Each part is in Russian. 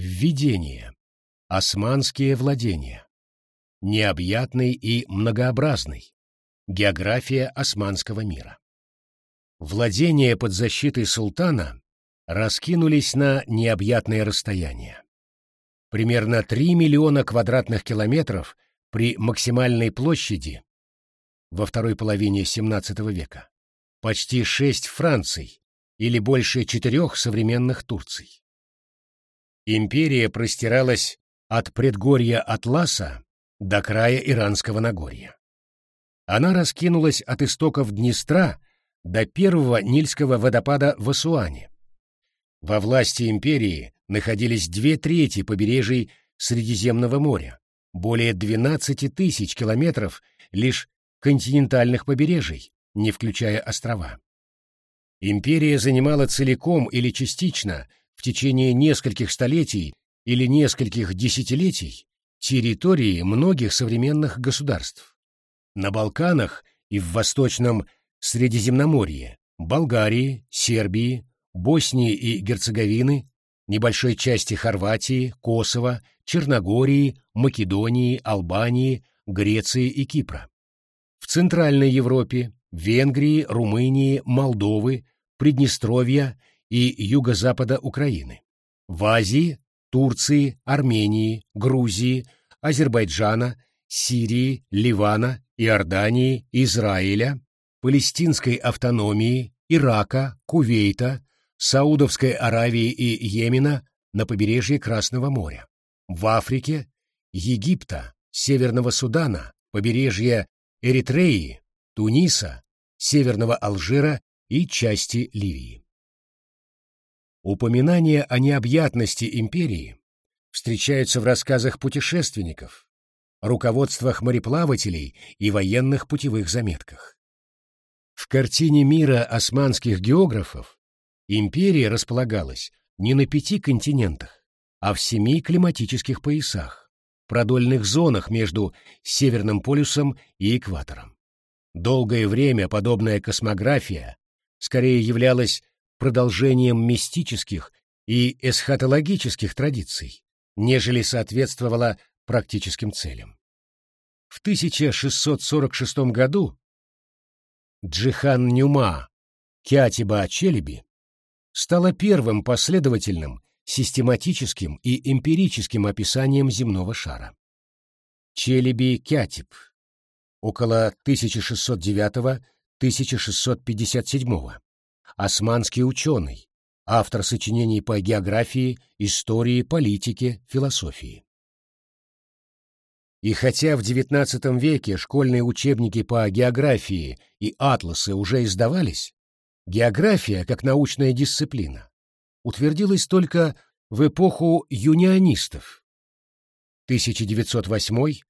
Введение. Османские владения. Необъятный и многообразный. География османского мира. Владения под защитой султана раскинулись на необъятное расстояние. Примерно 3 миллиона квадратных километров при максимальной площади во второй половине XVII века, почти 6 Франций или больше четырех современных Турций. Империя простиралась от предгорья Атласа до края Иранского Нагорья. Она раскинулась от истоков Днестра до первого Нильского водопада в Асуане. Во власти империи находились две трети побережий Средиземного моря, более 12 тысяч километров лишь континентальных побережий, не включая острова. Империя занимала целиком или частично в течение нескольких столетий или нескольких десятилетий территории многих современных государств. На Балканах и в Восточном Средиземноморье, Болгарии, Сербии, Боснии и Герцеговины, небольшой части Хорватии, Косово, Черногории, Македонии, Албании, Греции и Кипра. В Центральной Европе, Венгрии, Румынии, Молдовы, Приднестровья и юго-запада Украины. В Азии, Турции, Армении, Грузии, Азербайджана, Сирии, Ливана, Иордании, Израиля, Палестинской автономии, Ирака, Кувейта, Саудовской Аравии и Йемена на побережье Красного моря. В Африке, Египта, Северного Судана, побережья Эритреи, Туниса, Северного Алжира и части Ливии. Упоминания о необъятности империи встречаются в рассказах путешественников, руководствах мореплавателей и военных путевых заметках. В картине мира османских географов империя располагалась не на пяти континентах, а в семи климатических поясах продольных зонах между Северным полюсом и экватором. Долгое время подобная космография скорее являлась продолжением мистических и эсхатологических традиций, нежели соответствовала практическим целям. В 1646 году Джихан Нюма Кятиба Челеби стала первым последовательным систематическим и эмпирическим описанием земного шара. Челеби Кятип, около 1609-1657, османский ученый, автор сочинений по географии, истории, политике, философии. И хотя в XIX веке школьные учебники по географии и атласы уже издавались, география, как научная дисциплина, утвердилась только в эпоху юнионистов 1908-1918.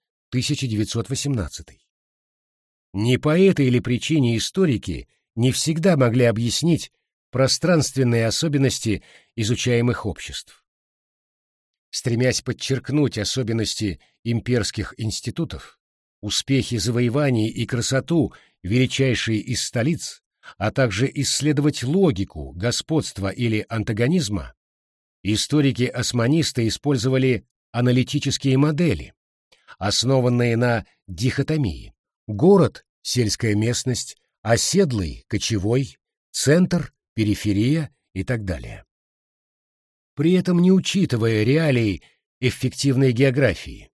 Не по этой или причине историки не всегда могли объяснить пространственные особенности изучаемых обществ. Стремясь подчеркнуть особенности имперских институтов, успехи завоеваний и красоту величайшей из столиц, а также исследовать логику господства или антагонизма, историки-османисты использовали аналитические модели, основанные на дихотомии. Город – сельская местность, оседлый – кочевой, центр – периферия и так далее. При этом не учитывая реалий эффективной географии.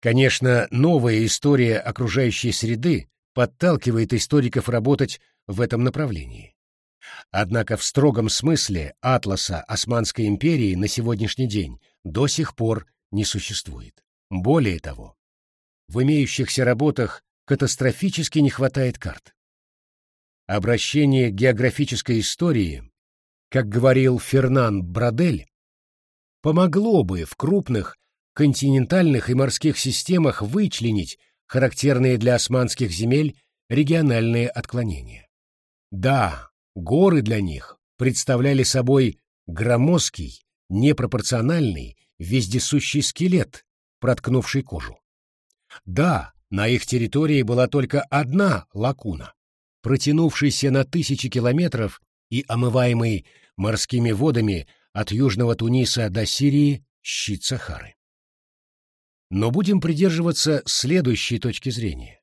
Конечно, новая история окружающей среды подталкивает историков работать в этом направлении. Однако в строгом смысле атласа Османской империи на сегодняшний день до сих пор не существует. Более того, в имеющихся работах катастрофически не хватает карт. Обращение к географической истории, как говорил Фернан Брадель, помогло бы в крупных континентальных и морских системах вычленить характерные для османских земель региональные отклонения. Да, горы для них представляли собой громоздкий, непропорциональный, вездесущий скелет, проткнувший кожу. Да, на их территории была только одна лакуна, протянувшаяся на тысячи километров и омываемый морскими водами от южного Туниса до Сирии щит Сахары. Но будем придерживаться следующей точки зрения.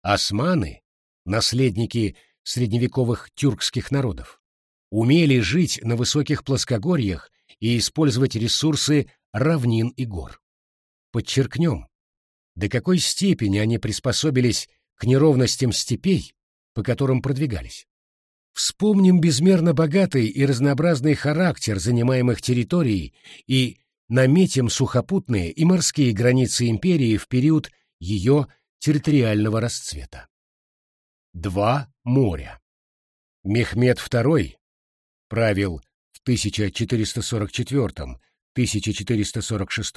Османы, наследники средневековых тюркских народов, умели жить на высоких плоскогорьях и использовать ресурсы равнин и гор. Подчеркнем, до какой степени они приспособились к неровностям степей, по которым продвигались. Вспомним безмерно богатый и разнообразный характер занимаемых территорий и наметим сухопутные и морские границы империи в период ее территориального расцвета. Два моря. Мехмед II правил в 1444, 1446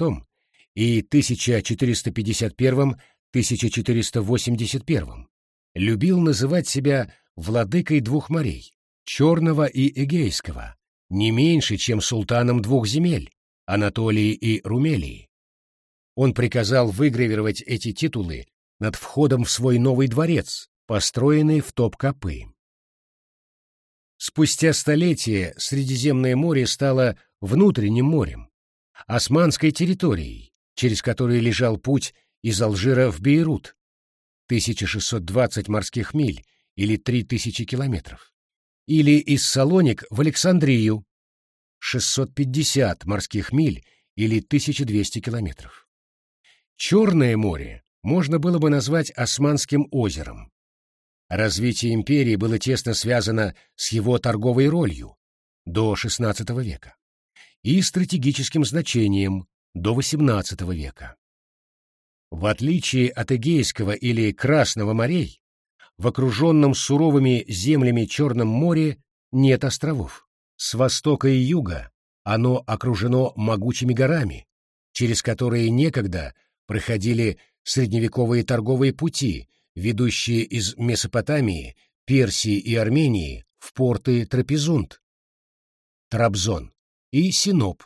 и 1451-1481 любил называть себя владыкой двух морей, Черного и Эгейского, не меньше, чем султаном двух земель, Анатолии и Румелии. Он приказал выгравировать эти титулы над входом в свой новый дворец, построенный в Топкапы. Спустя столетия Средиземное море стало внутренним морем, османской территорией, через которую лежал путь из Алжира в Бейрут, 1620 морских миль или 3000 километров, или из Салоник в Александрию, 650 морских миль или 1200 километров. Черное море можно было бы назвать Османским озером. Развитие империи было тесно связано с его торговой ролью до XVI века и стратегическим значением до XVIII века. В отличие от Эгейского или Красного морей, в окруженном суровыми землями Черном море нет островов. С востока и юга оно окружено могучими горами, через которые некогда проходили средневековые торговые пути, ведущие из Месопотамии, Персии и Армении в порты Трапезунд, Трабзон и Синоп.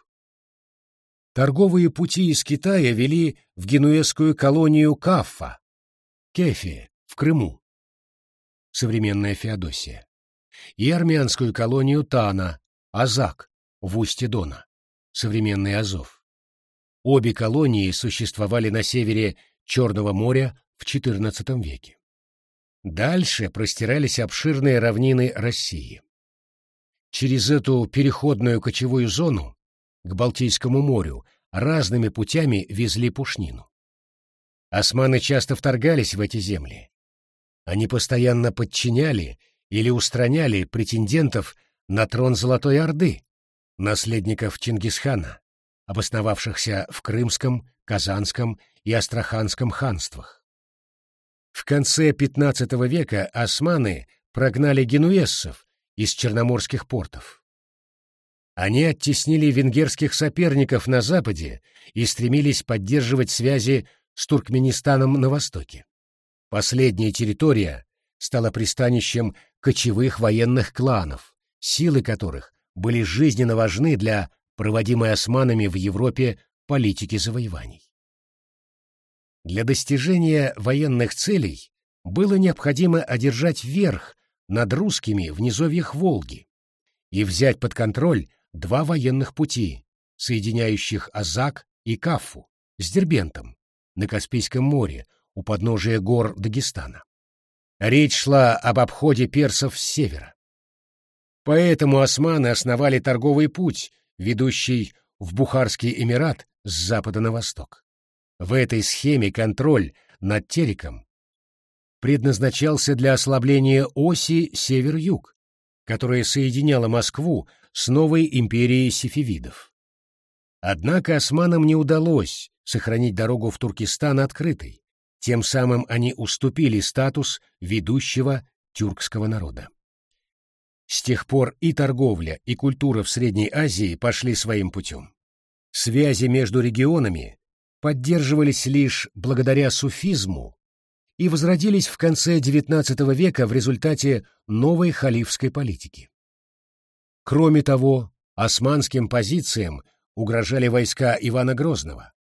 Торговые пути из Китая вели в генуэзскую колонию Каффа, Кефи, в Крыму, современная Феодосия, и армянскую колонию Тана, Азак, в устье Дона, современный Азов. Обе колонии существовали на севере Черного моря в XIV веке. Дальше простирались обширные равнины России. Через эту переходную кочевую зону к Балтийскому морю разными путями везли пушнину. Османы часто вторгались в эти земли. Они постоянно подчиняли или устраняли претендентов на трон Золотой Орды, наследников Чингисхана, обосновавшихся в Крымском, Казанском и Астраханском ханствах. В конце XV века османы прогнали генуэзцев из черноморских портов. Они оттеснили венгерских соперников на западе и стремились поддерживать связи с Туркменистаном на востоке. Последняя территория стала пристанищем кочевых военных кланов, силы которых были жизненно важны для проводимой османами в Европе политики завоеваний. Для достижения военных целей было необходимо одержать верх над русскими в низовьях Волги и взять под контроль два военных пути, соединяющих Азак и Кафу с Дербентом на Каспийском море у подножия гор Дагестана. Речь шла об обходе персов с севера. Поэтому османы основали торговый путь, ведущий в Бухарский Эмират с запада на восток. В этой схеме контроль над Тереком предназначался для ослабления оси север-юг, которая соединяла Москву с новой империей сефевидов. Однако османам не удалось сохранить дорогу в Туркестан открытой, тем самым они уступили статус ведущего тюркского народа. С тех пор и торговля, и культура в Средней Азии пошли своим путем. Связи между регионами поддерживались лишь благодаря суфизму и возродились в конце XIX века в результате новой халифской политики. Кроме того, османским позициям угрожали войска Ивана Грозного,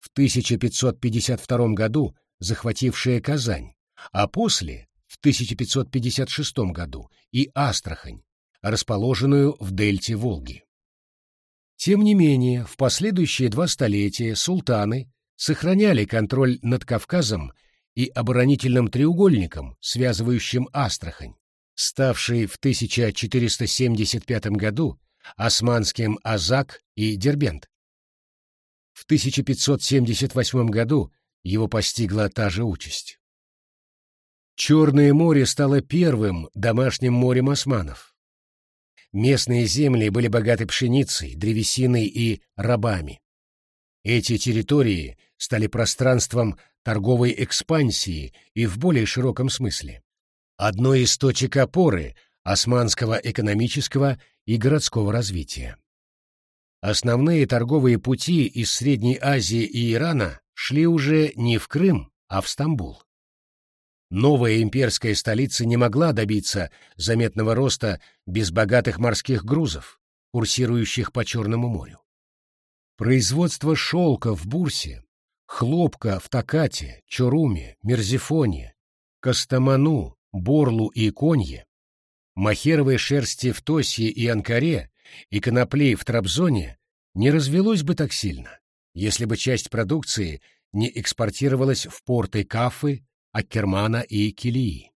в 1552 году захватившие Казань, а после в 1556 году и Астрахань, расположенную в дельте Волги. Тем не менее, в последующие два столетия султаны сохраняли контроль над Кавказом и оборонительным треугольником, связывающим Астрахань, ставший в 1475 году османским Азак и Дербент. В 1578 году его постигла та же участь. Черное море стало первым домашним морем османов. Местные земли были богаты пшеницей, древесиной и рабами. Эти территории стали пространством торговой экспансии и в более широком смысле. Одной из точек опоры османского экономического и городского развития. Основные торговые пути из Средней Азии и Ирана шли уже не в Крым, а в Стамбул. Новая имперская столица не могла добиться заметного роста без богатых морских грузов, курсирующих по Черному морю. Производство шелка в Бурсе, хлопка в Такате, Чоруме, Мерзифоне, Костоману, Борлу и Конье, махеровой шерсти в Тосье и Анкаре и коноплей в Трабзоне не развелось бы так сильно, если бы часть продукции не экспортировалась в порты Кафы, Аккермана и Килии.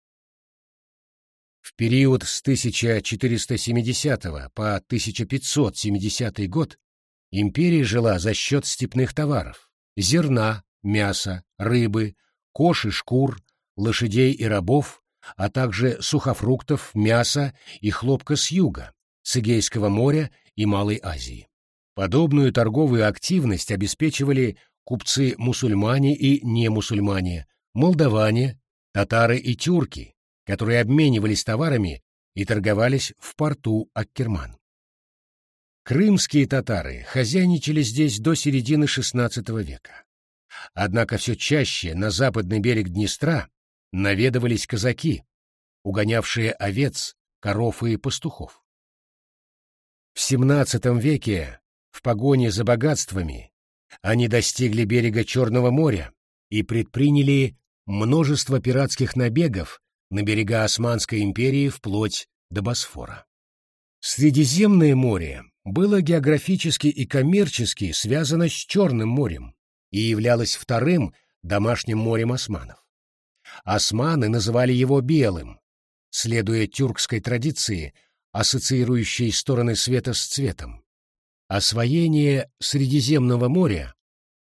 В период с 1470 по 1570 год империя жила за счет степных товаров – зерна, мяса, рыбы, кож и шкур, лошадей и рабов, а также сухофруктов, мяса и хлопка с юга, с Эгейского моря и Малой Азии. Подобную торговую активность обеспечивали купцы-мусульмане и немусульмане, молдаване, татары и тюрки, которые обменивались товарами и торговались в порту Аккерман. Крымские татары хозяйничали здесь до середины XVI века. Однако все чаще на западный берег Днестра наведывались казаки, угонявшие овец, коров и пастухов. В XVII веке в погоне за богатствами они достигли берега Черного моря и предприняли множество пиратских набегов на берега Османской империи вплоть до Босфора. Средиземное море было географически и коммерчески связано с Черным морем и являлось вторым домашним морем османов. Османы называли его белым, следуя тюркской традиции, ассоциирующей стороны света с цветом. Освоение Средиземного моря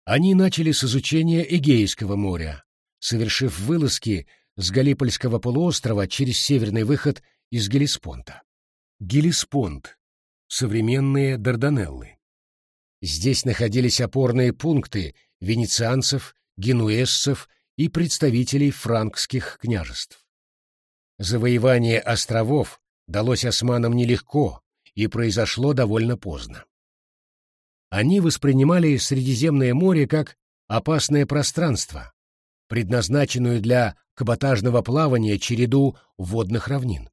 они начали с изучения Эгейского моря, совершив вылазки с Галипольского полуострова через северный выход из Гелиспонта. Гелиспонт — современные Дарданеллы. Здесь находились опорные пункты венецианцев, генуэзцев и представителей франкских княжеств. Завоевание островов далось османам нелегко и произошло довольно поздно. Они воспринимали Средиземное море как опасное пространство, предназначенную для каботажного плавания череду водных равнин.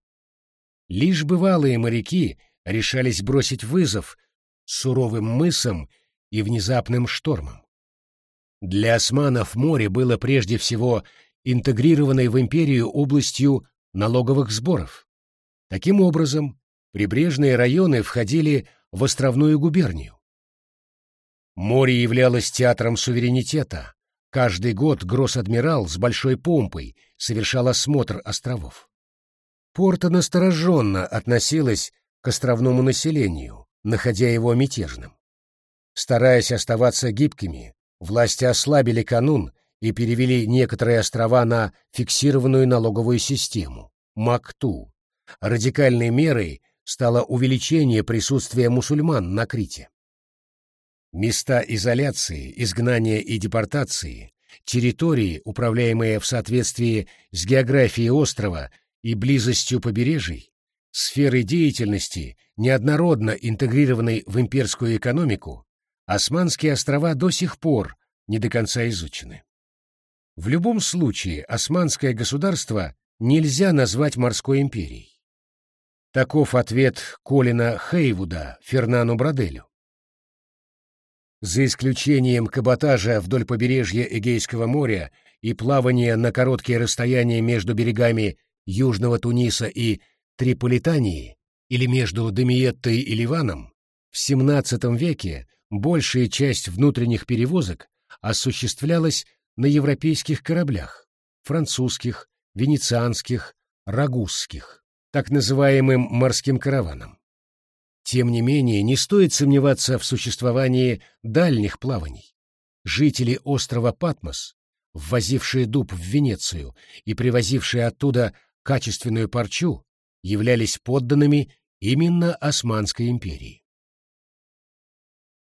Лишь бывалые моряки решались бросить вызов суровым мысам и внезапным штормам. Для османов море было прежде всего интегрированной в империю областью налоговых сборов. Таким образом, прибрежные районы входили в островную губернию. Море являлось театром суверенитета, Каждый год гросс-адмирал с большой помпой совершал осмотр островов. Порта настороженно относилась к островному населению, находя его мятежным. Стараясь оставаться гибкими, власти ослабили канун и перевели некоторые острова на фиксированную налоговую систему – МАКТУ. Радикальной мерой стало увеличение присутствия мусульман на Крите. Места изоляции, изгнания и депортации, территории, управляемые в соответствии с географией острова и близостью побережий, сферы деятельности, неоднородно интегрированной в имперскую экономику, Османские острова до сих пор не до конца изучены. В любом случае, османское государство нельзя назвать морской империей. Таков ответ Колина Хейвуда Фернану Броделю. За исключением каботажа вдоль побережья Эгейского моря и плавания на короткие расстояния между берегами Южного Туниса и Триполитании или между Демиеттой и Ливаном, В XVII веке большая часть внутренних перевозок осуществлялась на европейских кораблях, французских, венецианских, рагузских, так называемым морским караваном. Тем не менее, не стоит сомневаться в существовании дальних плаваний. Жители острова Патмос, ввозившие дуб в Венецию и привозившие оттуда качественную парчу, являлись подданными именно Османской империи.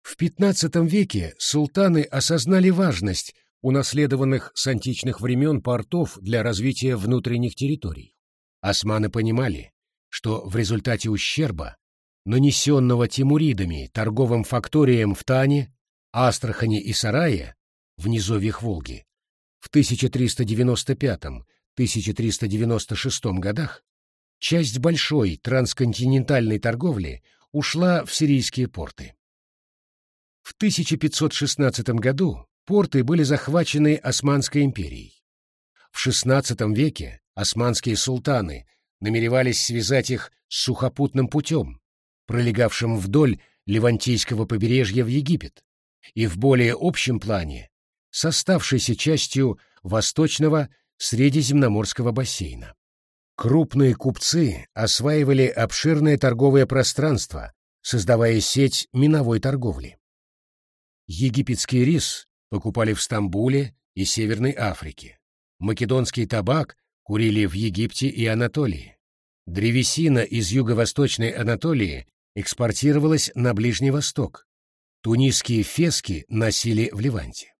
В XV веке султаны осознали важность унаследованных с античных времен портов для развития внутренних территорий. Османы понимали, что в результате ущерба, нанесенного Тимуридами торговым факториям в Тане, Астрахани и Сарае, в низовьях Волги, в 1395-1396 годах, часть большой трансконтинентальной торговли ушла в сирийские порты. В 1516 году порты были захвачены Османской империей. В XVI веке османские султаны намеревались связать их с сухопутным путем, пролегавшим вдоль Левантийского побережья в Египет, и в более общем плане с оставшейся частью восточного Средиземноморского бассейна. Крупные купцы осваивали обширное торговое пространство, создавая сеть миновой торговли. Египетский рис покупали в Стамбуле и Северной Африке. Македонский табак курили в Египте и Анатолии. Древесина из юго-восточной Анатолии экспортировалась на Ближний Восток. Тунисские фески носили в Ливанте.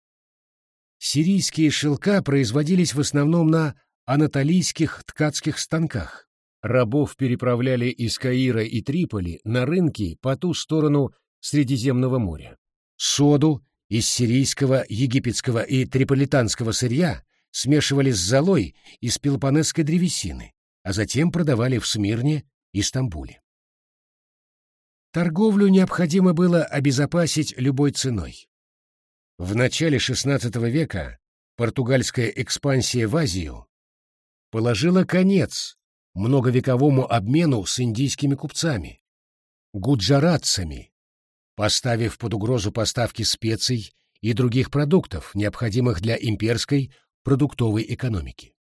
Сирийские шелка производились в основном на анатолийских ткацких станках. Рабов переправляли из Каира и Триполи на рынки по ту сторону Средиземного моря. Соду из сирийского, египетского и триполитанского сырья смешивали с золой из пелопонесской древесины, а затем продавали в Смирне и Стамбуле. Торговлю необходимо было обезопасить любой ценой. В начале XVI века португальская экспансия в Азию положила конец многовековому обмену с индийскими купцами, гуджаратцами, поставив под угрозу поставки специй и других продуктов, необходимых для имперской продуктовой экономики.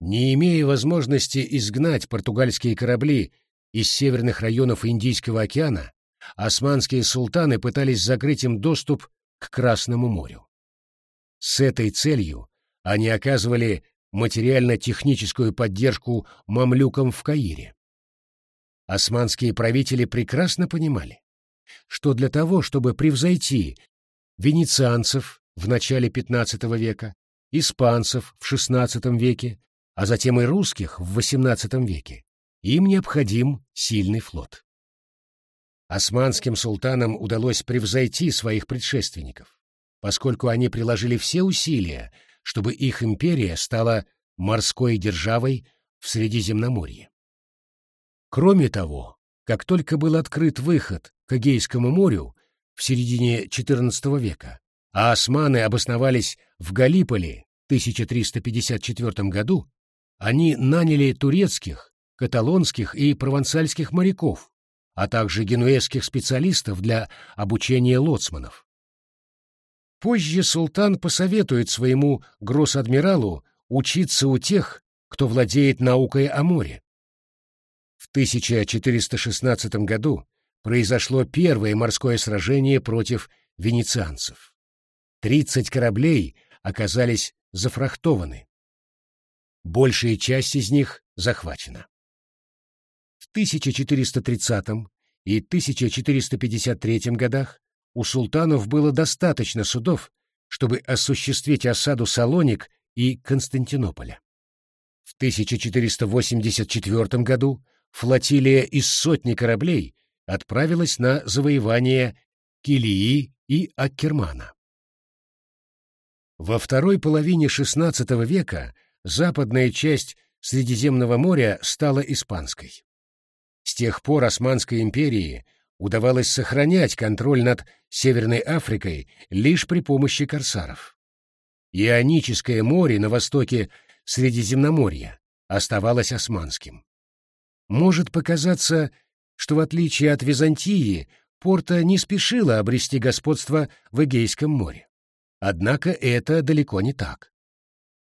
Не имея возможности изгнать португальские корабли из северных районов Индийского океана, османские султаны пытались закрыть им доступ к Красному морю. С этой целью они оказывали материально-техническую поддержку мамлюкам в Каире. Османские правители прекрасно понимали, что для того, чтобы превзойти венецианцев в начале XV века, испанцев в XVI веке, а затем и русских в XVIII веке, им необходим сильный флот. Османским султанам удалось превзойти своих предшественников, поскольку они приложили все усилия, чтобы их империя стала морской державой в Средиземноморье. Кроме того, как только был открыт выход к Эгейскому морю в середине XIV века, а османы обосновались в Галиполи в 1354 году, они наняли турецких, каталонских и провансальских моряков, а также генуэзских специалистов для обучения лоцманов. Позже султан посоветует своему гросс-адмиралу учиться у тех, кто владеет наукой о море. В 1416 году произошло первое морское сражение против венецианцев. Тридцать кораблей оказались зафрахтованы. Большая часть из них захвачена. В 1430 и 1453 годах у султанов было достаточно судов, чтобы осуществить осаду Салоник и Константинополя. В 1484 году флотилия из сотни кораблей отправилась на завоевание Килии и Аккермана. Во второй половине XVI века западная часть Средиземного моря стала испанской. С тех пор Османской империи удавалось сохранять контроль над Северной Африкой лишь при помощи корсаров. Ионическое море на востоке Средиземноморья оставалось османским. Может показаться, что в отличие от Византии, Порта не спешила обрести господство в Эгейском море. Однако это далеко не так.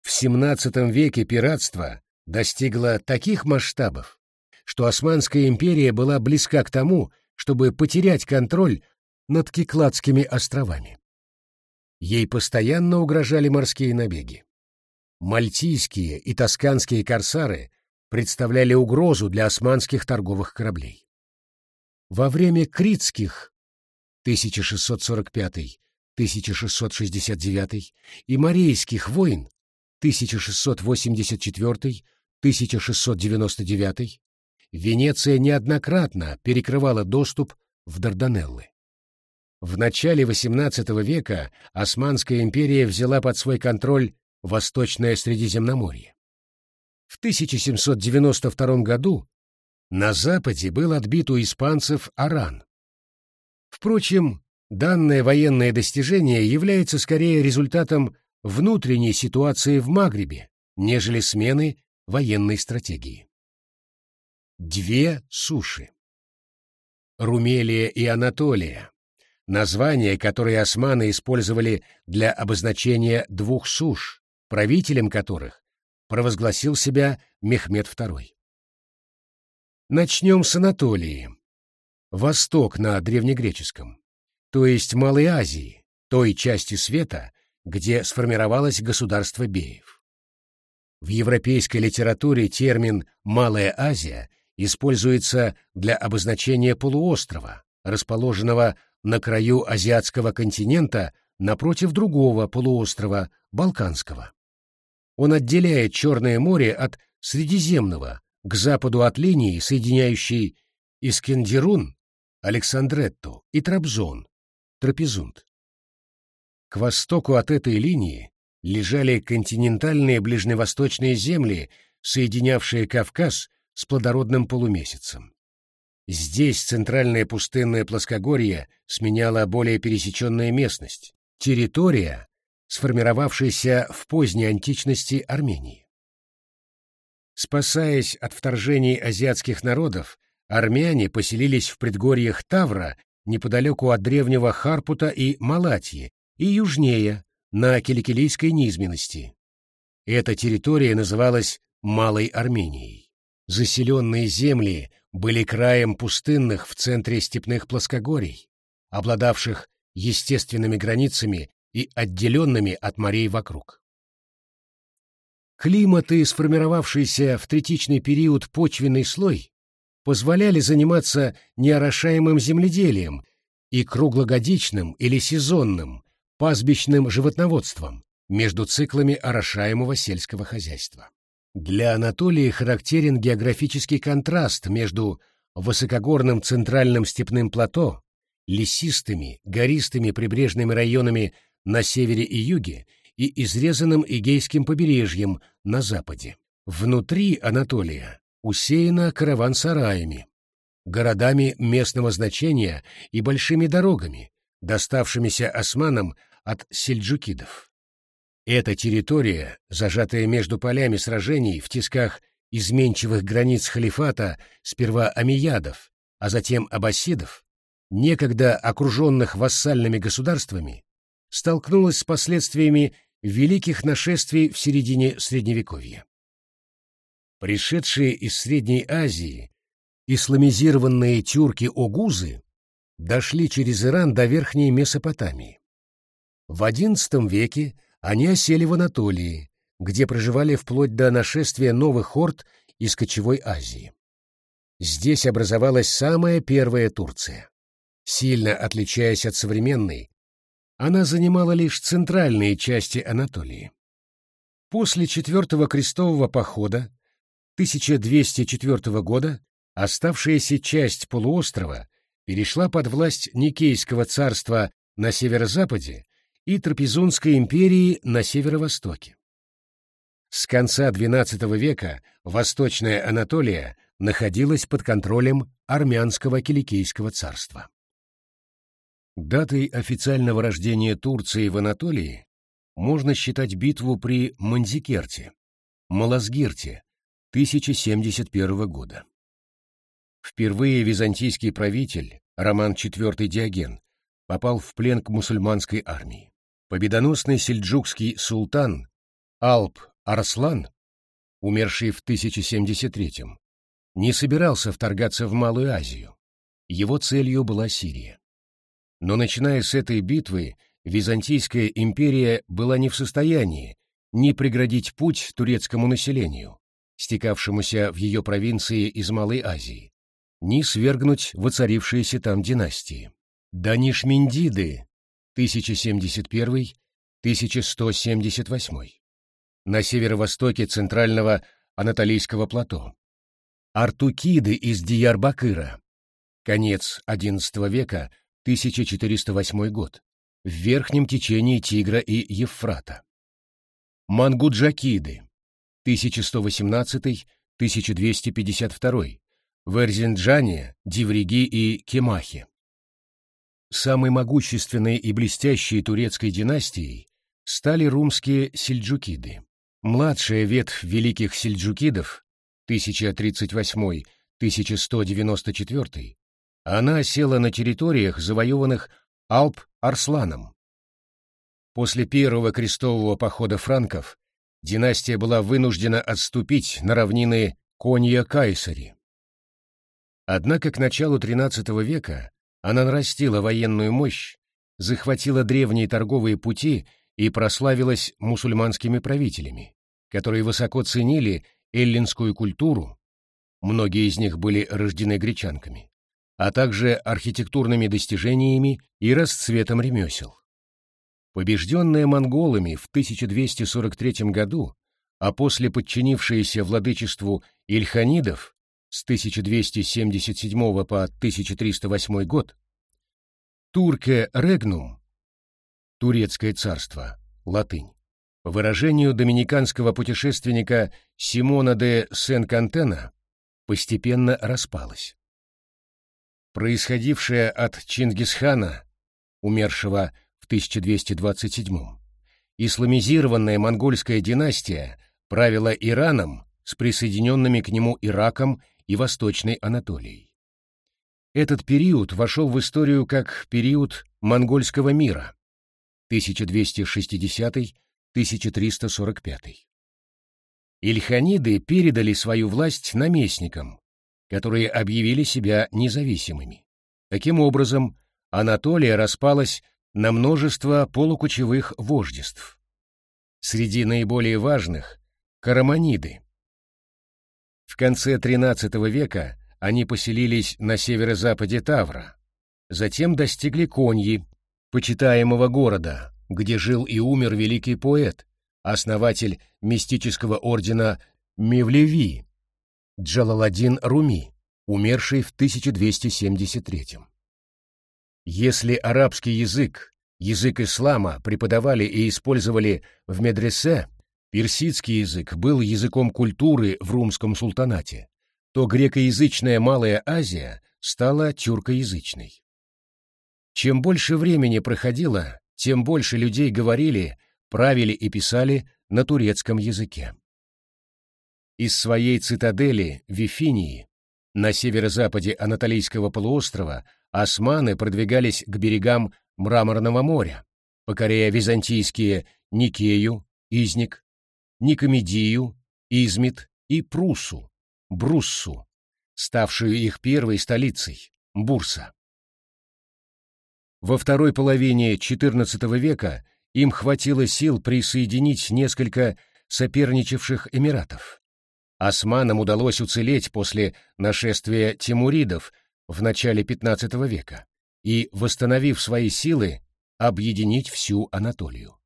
В XVII веке пиратство достигло таких масштабов, что Османская империя была близка к тому, чтобы потерять контроль над Кикладскими островами. Ей постоянно угрожали морские набеги. Мальтийские и тосканские корсары представляли угрозу для османских торговых кораблей. Во время критских 1645-1669 и Марийских войн 1684-1699 Венеция неоднократно перекрывала доступ в Дарданеллы. В начале XVIII века Османская империя взяла под свой контроль Восточное Средиземноморье. В 1792 году на западе был отбит у испанцев Аран. Впрочем, данное военное достижение является скорее результатом внутренней ситуации в Магрибе, нежели смены военной стратегии. Две суши. Румелия и Анатолия названия, которые османы использовали для обозначения двух суш, правителем которых провозгласил себя Мехмед II. Начнем с Анатолии. Восток на древнегреческом, то есть Малой Азии, той части света, где сформировалось государство Беев. В европейской литературе термин «Малая Азия» используется для обозначения полуострова, расположенного на краю азиатского континента напротив другого полуострова, Балканского. Он отделяет Черное море от Средиземного, к западу от линии, соединяющей Искендерун, Александретту и Трабзон, Трапезунд. К востоку от этой линии лежали континентальные ближневосточные земли, соединявшие Кавказ с плодородным полумесяцем. Здесь центральное пустынное плоскогорье сменяла более пересеченная местность, территория, сформировавшаяся в поздней античности Армении. Спасаясь от вторжений азиатских народов, армяне поселились в предгорьях Тавра неподалеку от древнего Харпута и Малатьи и южнее, на Киликилийской низменности. Эта территория называлась Малой Арменией. Заселенные земли были краем пустынных в центре степных плоскогорий, обладавших естественными границами и отделенными от морей вокруг. Климаты, сформировавшиеся в третичный период почвенный слой, позволяли заниматься неорошаемым земледелием и круглогодичным или сезонным пастбищным животноводством между циклами орошаемого сельского хозяйства. Для Анатолии характерен географический контраст между высокогорным центральным степным плато, лесистыми, гористыми прибрежными районами на севере и юге и изрезанным Игейским побережьем на западе. Внутри Анатолия усеяна караван-сараями, городами местного значения и большими дорогами, доставшимися османам от сельджукидов. Эта территория, зажатая между полями сражений в тисках изменчивых границ халифата сперва амиядов, а затем аббасидов, некогда окруженных вассальными государствами, столкнулась с последствиями великих нашествий в середине Средневековья. Пришедшие из Средней Азии исламизированные тюрки-огузы дошли через Иран до Верхней Месопотамии. В XI веке они осели в Анатолии, где проживали вплоть до нашествия новых орд из кочевой Азии. Здесь образовалась самая первая Турция. Сильно отличаясь от современной, она занимала лишь центральные части Анатолии. После Четвертого крестового похода 1204 года оставшаяся часть полуострова перешла под власть Никейского царства на северо-западе и Трапезунской империи на северо-востоке. С конца XII века Восточная Анатолия находилась под контролем армянского Киликийского царства. Датой официального рождения Турции в Анатолии можно считать битву при Манзикерте, Малазгирте, 1071 года. Впервые византийский правитель роман «Четвертый Диоген», попал в плен к мусульманской армии. Победоносный сельджукский султан Алп Арслан, умерший в 1073-м, не собирался вторгаться в Малую Азию. Его целью была Сирия. Но начиная с этой битвы, Византийская империя была не в состоянии ни преградить путь турецкому населению, стекавшемуся в ее провинции из Малой Азии, ни свергнуть воцарившиеся там династии. Данишмендиды 1071-1178 на северо-востоке центрального Анатолийского плато. Артукиды из Диярбакыра. Конец XI века, 1408 год. В верхнем течении Тигра и Евфрата. Мангуджакиды. 1118-1252. В Эрзинджане, Дивриги и Кемахе. Самой могущественной и блестящей турецкой династией стали румские сельджукиды. Младшая ветвь великих сельджукидов 1038-1194 она осела на территориях, завоеванных Алп-Арсланом. После первого крестового похода франков династия была вынуждена отступить на равнины Конья-Кайсари. Однако к началу XIII века она нарастила военную мощь, захватила древние торговые пути и прославилась мусульманскими правителями, которые высоко ценили эллинскую культуру, многие из них были рождены гречанками, а также архитектурными достижениями и расцветом ремесел. Побежденная монголами в 1243 году, а после подчинившаяся владычеству ильханидов с 1277 по 1308 год, Турке Регнум, Турецкое царство, латынь, по выражению доминиканского путешественника Симона де Сен-Кантена, постепенно распалась. Происходившая от Чингисхана, умершего в 1227 исламизированная монгольская династия правила Ираном с присоединенными к нему Ираком и Восточной Анатолией. Этот период вошел в историю как период монгольского мира, 1260-1345. Ильханиды передали свою власть наместникам, которые объявили себя независимыми. Таким образом, Анатолия распалась на множество полукочевых вождеств. Среди наиболее важных – Караманиды. В конце XIII века они поселились на северо-западе Тавра, затем достигли Коньи, почитаемого города, где жил и умер великий поэт, основатель мистического ордена Мевлеви, Джалаладдин Руми, умерший в 1273 Если арабский язык, язык ислама преподавали и использовали в медресе, персидский язык был языком культуры в румском султанате, то грекоязычная Малая Азия стала тюркоязычной. Чем больше времени проходило, тем больше людей говорили, правили и писали на турецком языке. Из своей цитадели Вифинии на северо-западе Анатолийского полуострова османы продвигались к берегам Мраморного моря, покоряя византийские Никею, Изник, Никомедию, Измит и Прусу, Бруссу, ставшую их первой столицей, Бурса. Во второй половине XIV века им хватило сил присоединить несколько соперничавших эмиратов. Османам удалось уцелеть после нашествия тимуридов в начале XV века и, восстановив свои силы, объединить всю Анатолию.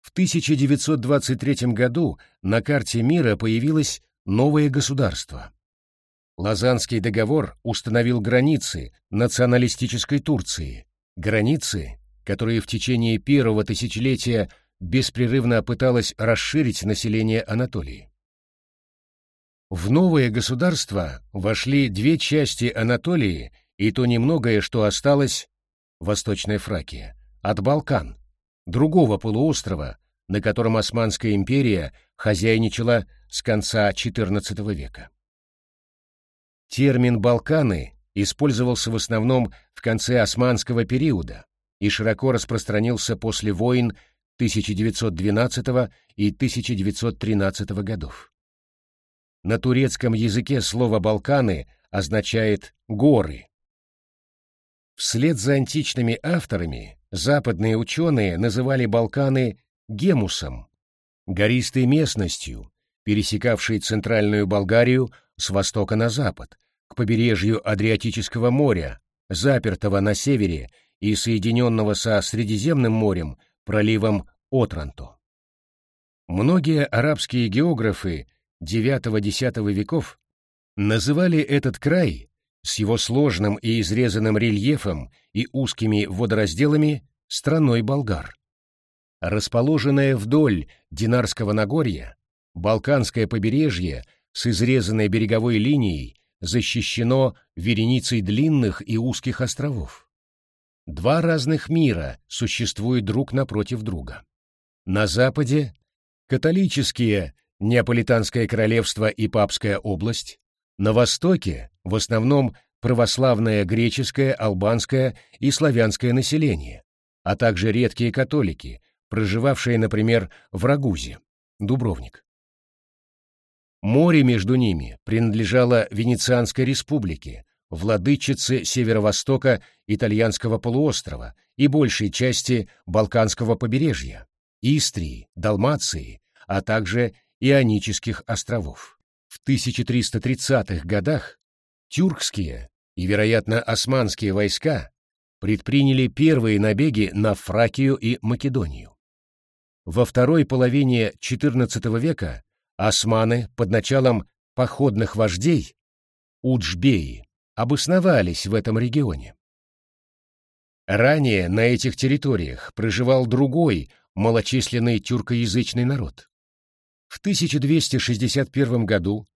В 1923 году на карте мира появилось новое государство Лозаннский договор установил границы националистической Турции, границы, которые в течение первого тысячелетия беспрерывно пыталась расширить население Анатолии. В новое государство вошли две части Анатолии и то немногое, что осталось, Восточная Фракия, от Балкан, другого полуострова, на котором Османская империя хозяйничала с конца XIV века. Термин «Балканы» использовался в основном в конце османского периода и широко распространился после войн 1912 и 1913 годов. На турецком языке слово «Балканы» означает «горы». Вслед за античными авторами западные ученые называли Балканы Гемусом, гористой местностью, пересекавшей центральную Болгарию с востока на запад, к побережью Адриатического моря, запертого на севере и соединенного со Средиземным морем проливом Отранто. Многие арабские географы IX-X веков называли этот край с его сложным и изрезанным рельефом и узкими водоразделами страной болгар. Расположенное вдоль Динарского Нагорья, Балканское побережье с изрезанной береговой линией защищено вереницей длинных и узких островов. Два разных мира существуют друг напротив друга. На западе – католические Неаполитанское королевство и Папская область, на востоке – в основном православное греческое, албанское и славянское население, а также редкие католики, проживавшие, например, в Рагузе, Дубровник. Море между ними принадлежало Венецианской республике, владычице северо-востока итальянского полуострова и большей части Балканского побережья, Истрии, Далмации, а также Ионических островов. В 1330-х годах тюркские и, вероятно, османские войска предприняли первые набеги на Фракию и Македонию. Во второй половине XIV века османы под началом походных вождей Уджбеи обосновались в этом регионе. Ранее на этих территориях проживал другой малочисленный тюркоязычный народ. В 1261 году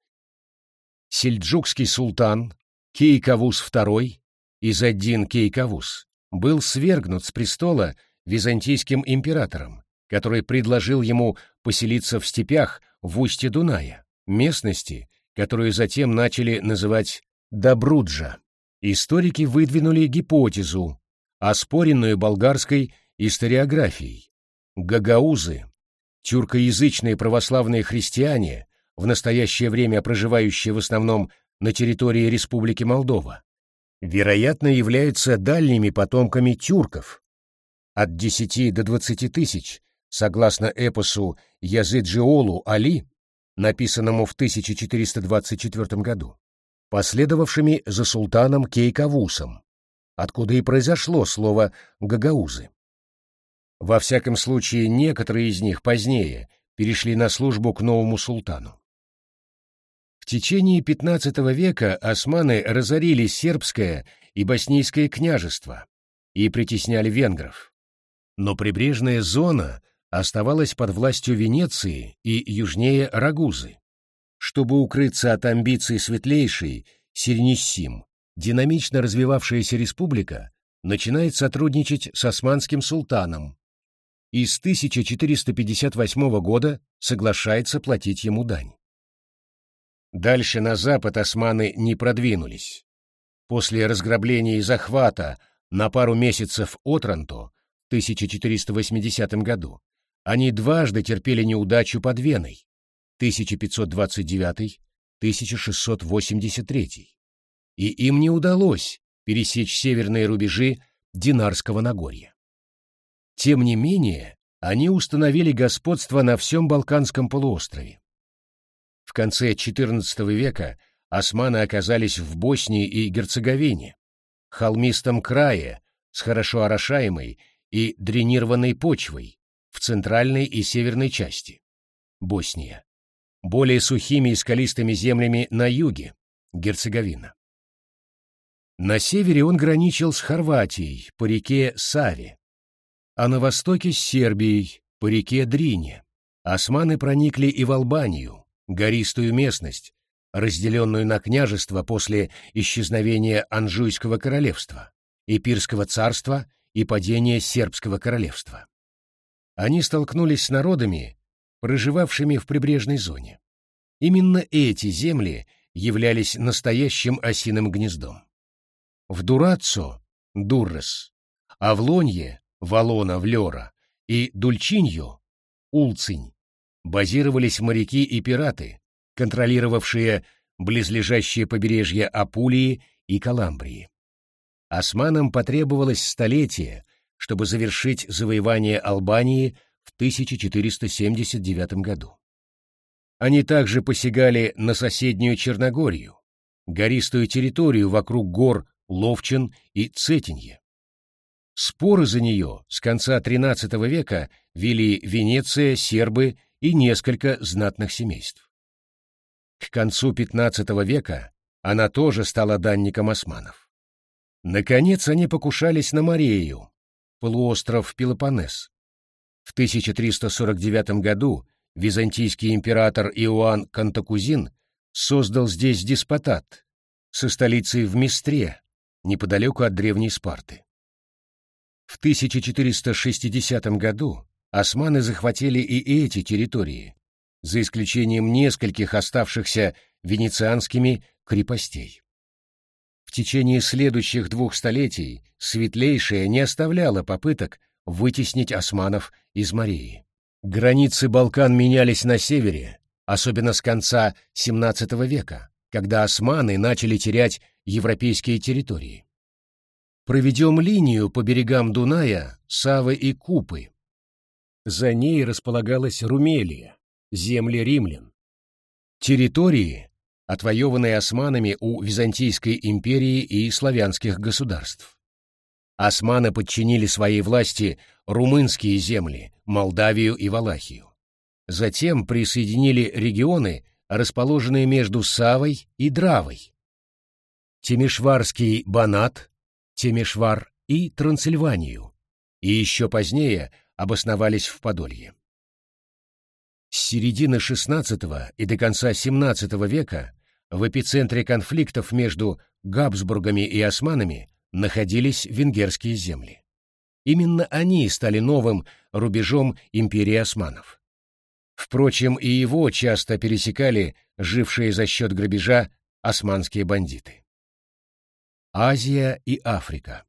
сельджукский султан Кейкавус II, Изаддин Кейкавус, был свергнут с престола византийским императором, который предложил ему поселиться в степях в устье Дуная, местности, которую затем начали называть Добруджа. Историки выдвинули гипотезу, оспоренную болгарской историографией. Гагаузы, тюркоязычные православные христиане, в настоящее время проживающие в основном на территории Республики Молдова, вероятно, являются дальними потомками тюрков. От 10 до 20 тысяч, согласно эпосу Языджиолу Али, написанному в 1424 году, последовавшими за султаном Кейкавусом, откуда и произошло слово «гагаузы». Во всяком случае, некоторые из них позднее перешли на службу к новому султану. В течение XV века османы разорили сербское и боснийское княжество и притесняли венгров. Но прибрежная зона оставалась под властью Венеции и южнее Рагузы. Чтобы укрыться от амбиций светлейшей, Сирниссим, динамично развивавшаяся республика начинает сотрудничать с османским султаном, и с 1458 года соглашается платить ему дань. Дальше на запад османы не продвинулись. После разграбления и захвата на пару месяцев Отранто в 1480 году они дважды терпели неудачу под Веной 1529-1683, и им не удалось пересечь северные рубежи Динарского Нагорья. Тем не менее, они установили господство на всем Балканском полуострове. В конце XIV века османы оказались в Боснии и Герцеговине, холмистом крае с хорошо орошаемой и дренированной почвой в центральной и северной части. Босния. Более сухими и скалистыми землями на юге. Герцеговина. На севере он граничил с Хорватией по реке Сави, а на востоке с Сербией, по реке Дрине. Османы проникли и в Албанию, гористую местность, разделенную на княжества после исчезновения Анжуйского королевства, Эпирского царства и падения Сербского королевства. Они столкнулись с народами, проживавшими в прибрежной зоне. Именно эти земли являлись настоящим осиным гнездом. в Дурацо — Дуррес, Авлонье — Валона Влера и Дульчинью — Улцинь базировались моряки и пираты, контролировавшие близлежащие побережья Апулии и Каламбрии. Османам потребовалось столетие, чтобы завершить завоевание Албании в 1479 году. Они также посягали на соседнюю Черногорию, гористую территорию вокруг гор Ловчин и Цетинье. Споры за нее с конца XIII века вели Венеция, сербы и несколько знатных семейств. К концу XV века она тоже стала данником османов. Наконец они покушались на Марею, полуостров Пелопоннес. В 1349 году византийский император Иоанн Кантакузин создал здесь деспотат со столицей в Мистре, неподалеку от древней Спарты. В 1460 году османы захватили и эти территории, за исключением нескольких оставшихся венецианскими крепостей. В течение следующих двух столетий Светлейшая не оставляла попыток вытеснить османов из Марии. Границы Балкан менялись на севере, особенно с конца XVII века, когда османы начали терять европейские территории. Проведем линию по берегам Дуная, Савы и Купы. За ней располагалась Румелия, земли римлян. Территории, отвоеванные османами у Византийской империи и славянских государств. Османы подчинили своей власти румынские земли, Молдавию и Валахию. Затем присоединили регионы, расположенные между Савой и Дравой. Темешварский Банат, Темешвар и Трансильванию, и еще позднее обосновались в Подолье. С середины XVI и до конца XVII века в эпицентре конфликтов между Габсбургами и османами находились венгерские земли. Именно они стали новым рубежом империи османов. Впрочем, и его часто пересекали жившие за счет грабежа османские бандиты. Азия и Африка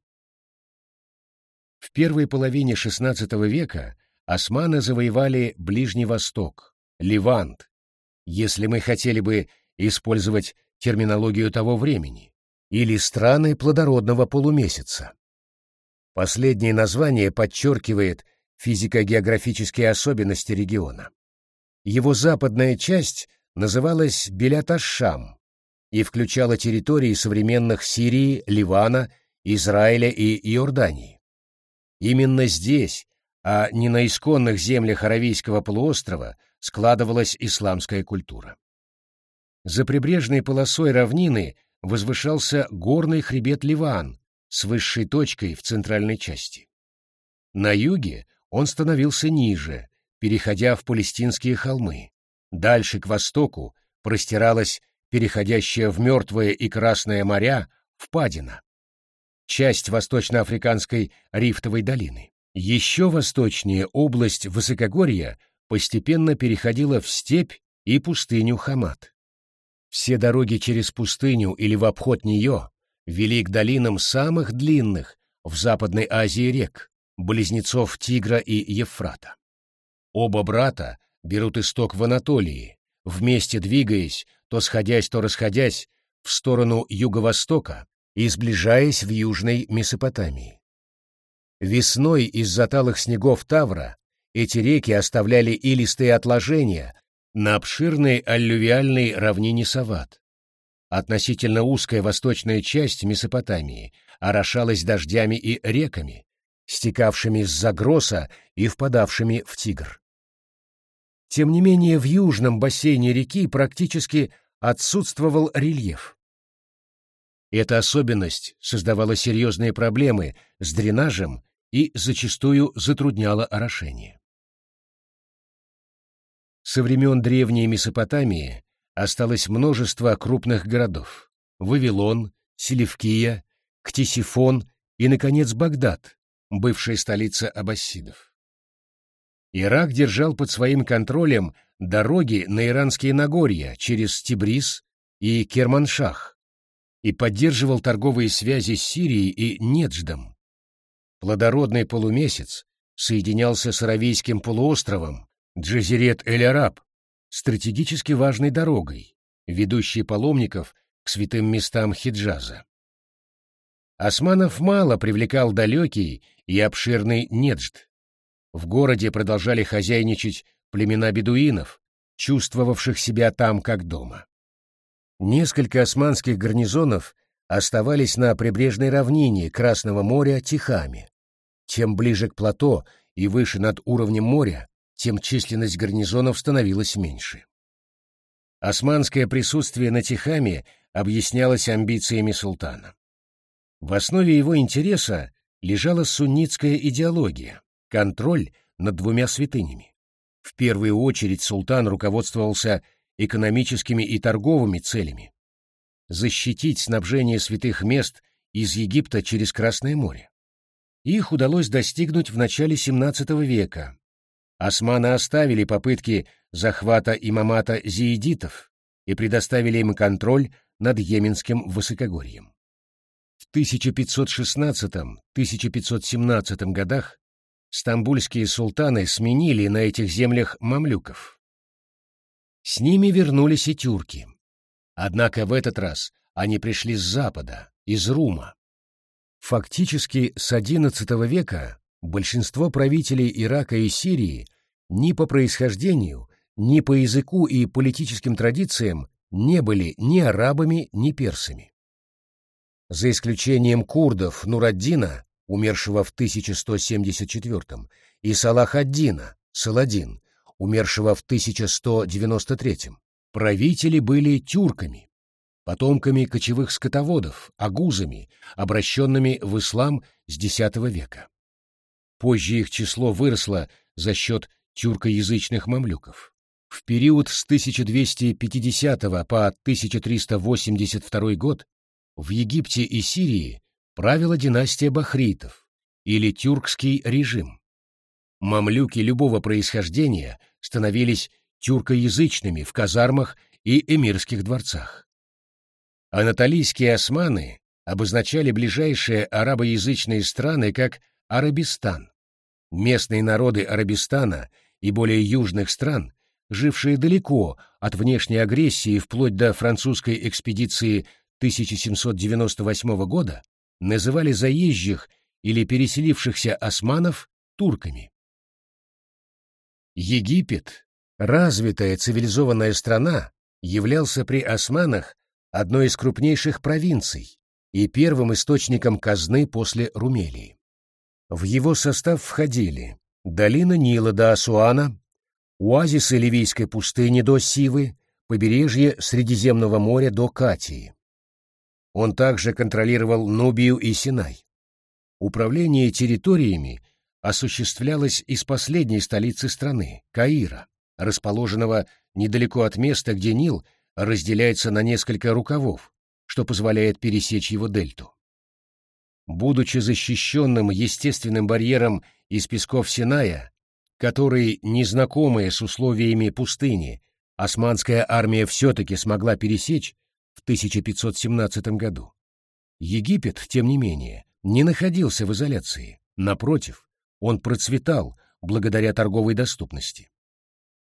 В первой половине XVI века османы завоевали Ближний Восток, Левант, если мы хотели бы использовать терминологию того времени, или страны плодородного полумесяца. Последнее название подчеркивает физико-географические особенности региона. Его западная часть называлась Беляташам и включала территории современных Сирии, Ливана, Израиля и Иордании. Именно здесь а не на исконных землях Аравийского полуострова складывалась исламская культура. За прибрежной полосой равнины возвышался горный хребет Ливан с высшей точкой в центральной части. На юге он становился ниже, переходя в палестинские холмы. Дальше к востоку простиралась переходящая в Мертвое и Красное моря впадина, часть восточноафриканской рифтовой долины. Еще восточнее область Высокогорья постепенно переходила в степь и пустыню Хамат. Все дороги через пустыню или в обход нее вели к долинам самых длинных в Западной Азии рек, близнецов Тигра и Евфрата. Оба брата берут исток в Анатолии, вместе двигаясь, то сходясь, то расходясь, в сторону юго-востока и сближаясь в Южной Месопотамии. Весной из-за талых снегов Тавра эти реки оставляли илистые отложения на обширной аллювиальной равнине Сават. Относительно узкая восточная часть Месопотамии орошалась дождями и реками, стекавшими с Загроса и впадавшими в Тигр. Тем не менее, в южном бассейне реки практически отсутствовал рельеф. Эта особенность создавала серьезные проблемы с дренажем и зачастую затрудняла орошение. Со времен древней Месопотамии осталось множество крупных городов – Вавилон, Селевкия, Ктисифон и, наконец, Багдад, бывшая столица аббасидов. Ирак держал под своим контролем дороги на иранские Нагорья через Тибрис и Керманшах, и поддерживал торговые связи с Сирией и Недждом. Плодородный полумесяц соединялся с Аравийским полуостровом Джазирет-эль-Араб, стратегически важной дорогой, ведущей паломников к святым местам Хиджаза. Османов мало привлекал далекий и обширный Неджд. В городе продолжали хозяйничать племена бедуинов, чувствовавших себя там как дома. Несколько османских гарнизонов оставались на прибрежной равнине Красного моря Тихами. Чем ближе к плато и выше над уровнем моря, тем численность гарнизонов становилась меньше. Османское присутствие на Тихаме объяснялось амбициями султана. В основе его интереса лежала суннитская идеология, контроль над двумя святынями. В первую очередь султан руководствовался экономическими и торговыми целями. Защитить снабжение святых мест из Египта через Красное море. Их удалось достигнуть в начале XVII века. Османы оставили попытки захвата имамата зиедитов и предоставили им контроль над Йеменским высокогорьем. В 1516-1517 годах стамбульские султаны сменили на этих землях мамлюков. С ними вернулись и тюрки. Однако в этот раз они пришли с запада, из Рума. Фактически с XI века большинство правителей Ирака и Сирии ни по происхождению, ни по языку и политическим традициям не были ни арабами, ни персами. За исключением курдов Нураддина, умершего в 1174 и Салах-ад-Дина, Саладин, умершего в 1193 правители были тюрками, потомками кочевых скотоводов, агузами, обращенными в ислам с X века. Позже их число выросло за счет тюркоязычных мамлюков. В период с 1250 по 1382 год в Египте и Сирии правила династия бахритов или тюркский режим. Мамлюки любого происхождения становились тюркоязычными в казармах и эмирских дворцах. Анатолийские османы обозначали ближайшие арабоязычные страны как Арабистан. Местные народы Арабистана и более южных стран, жившие далеко от внешней агрессии вплоть до французской экспедиции 1798 года, называли заезжих или переселившихся османов турками. Египет, развитая цивилизованная страна, являлся при османах одной из крупнейших провинций и первым источником казны после Румелии. В его состав входили долина Нила до Асуана, оазисы Ливийской пустыни до Сивы, побережье Средиземного моря до Катии. Он также контролировал Нубию и Синай. Управление территориями осуществлялось из последней столицы страны, Каира, расположенного недалеко от места, где Нил разделяется на несколько рукавов, что позволяет пересечь его дельту. Будучи защищенным естественным барьером из песков Синая, который, незнакомая с условиями пустыни, османская армия все-таки смогла пересечь в 1517 году, Египет, тем не менее, не находился в изоляции. Напротив, он процветал благодаря торговой доступности.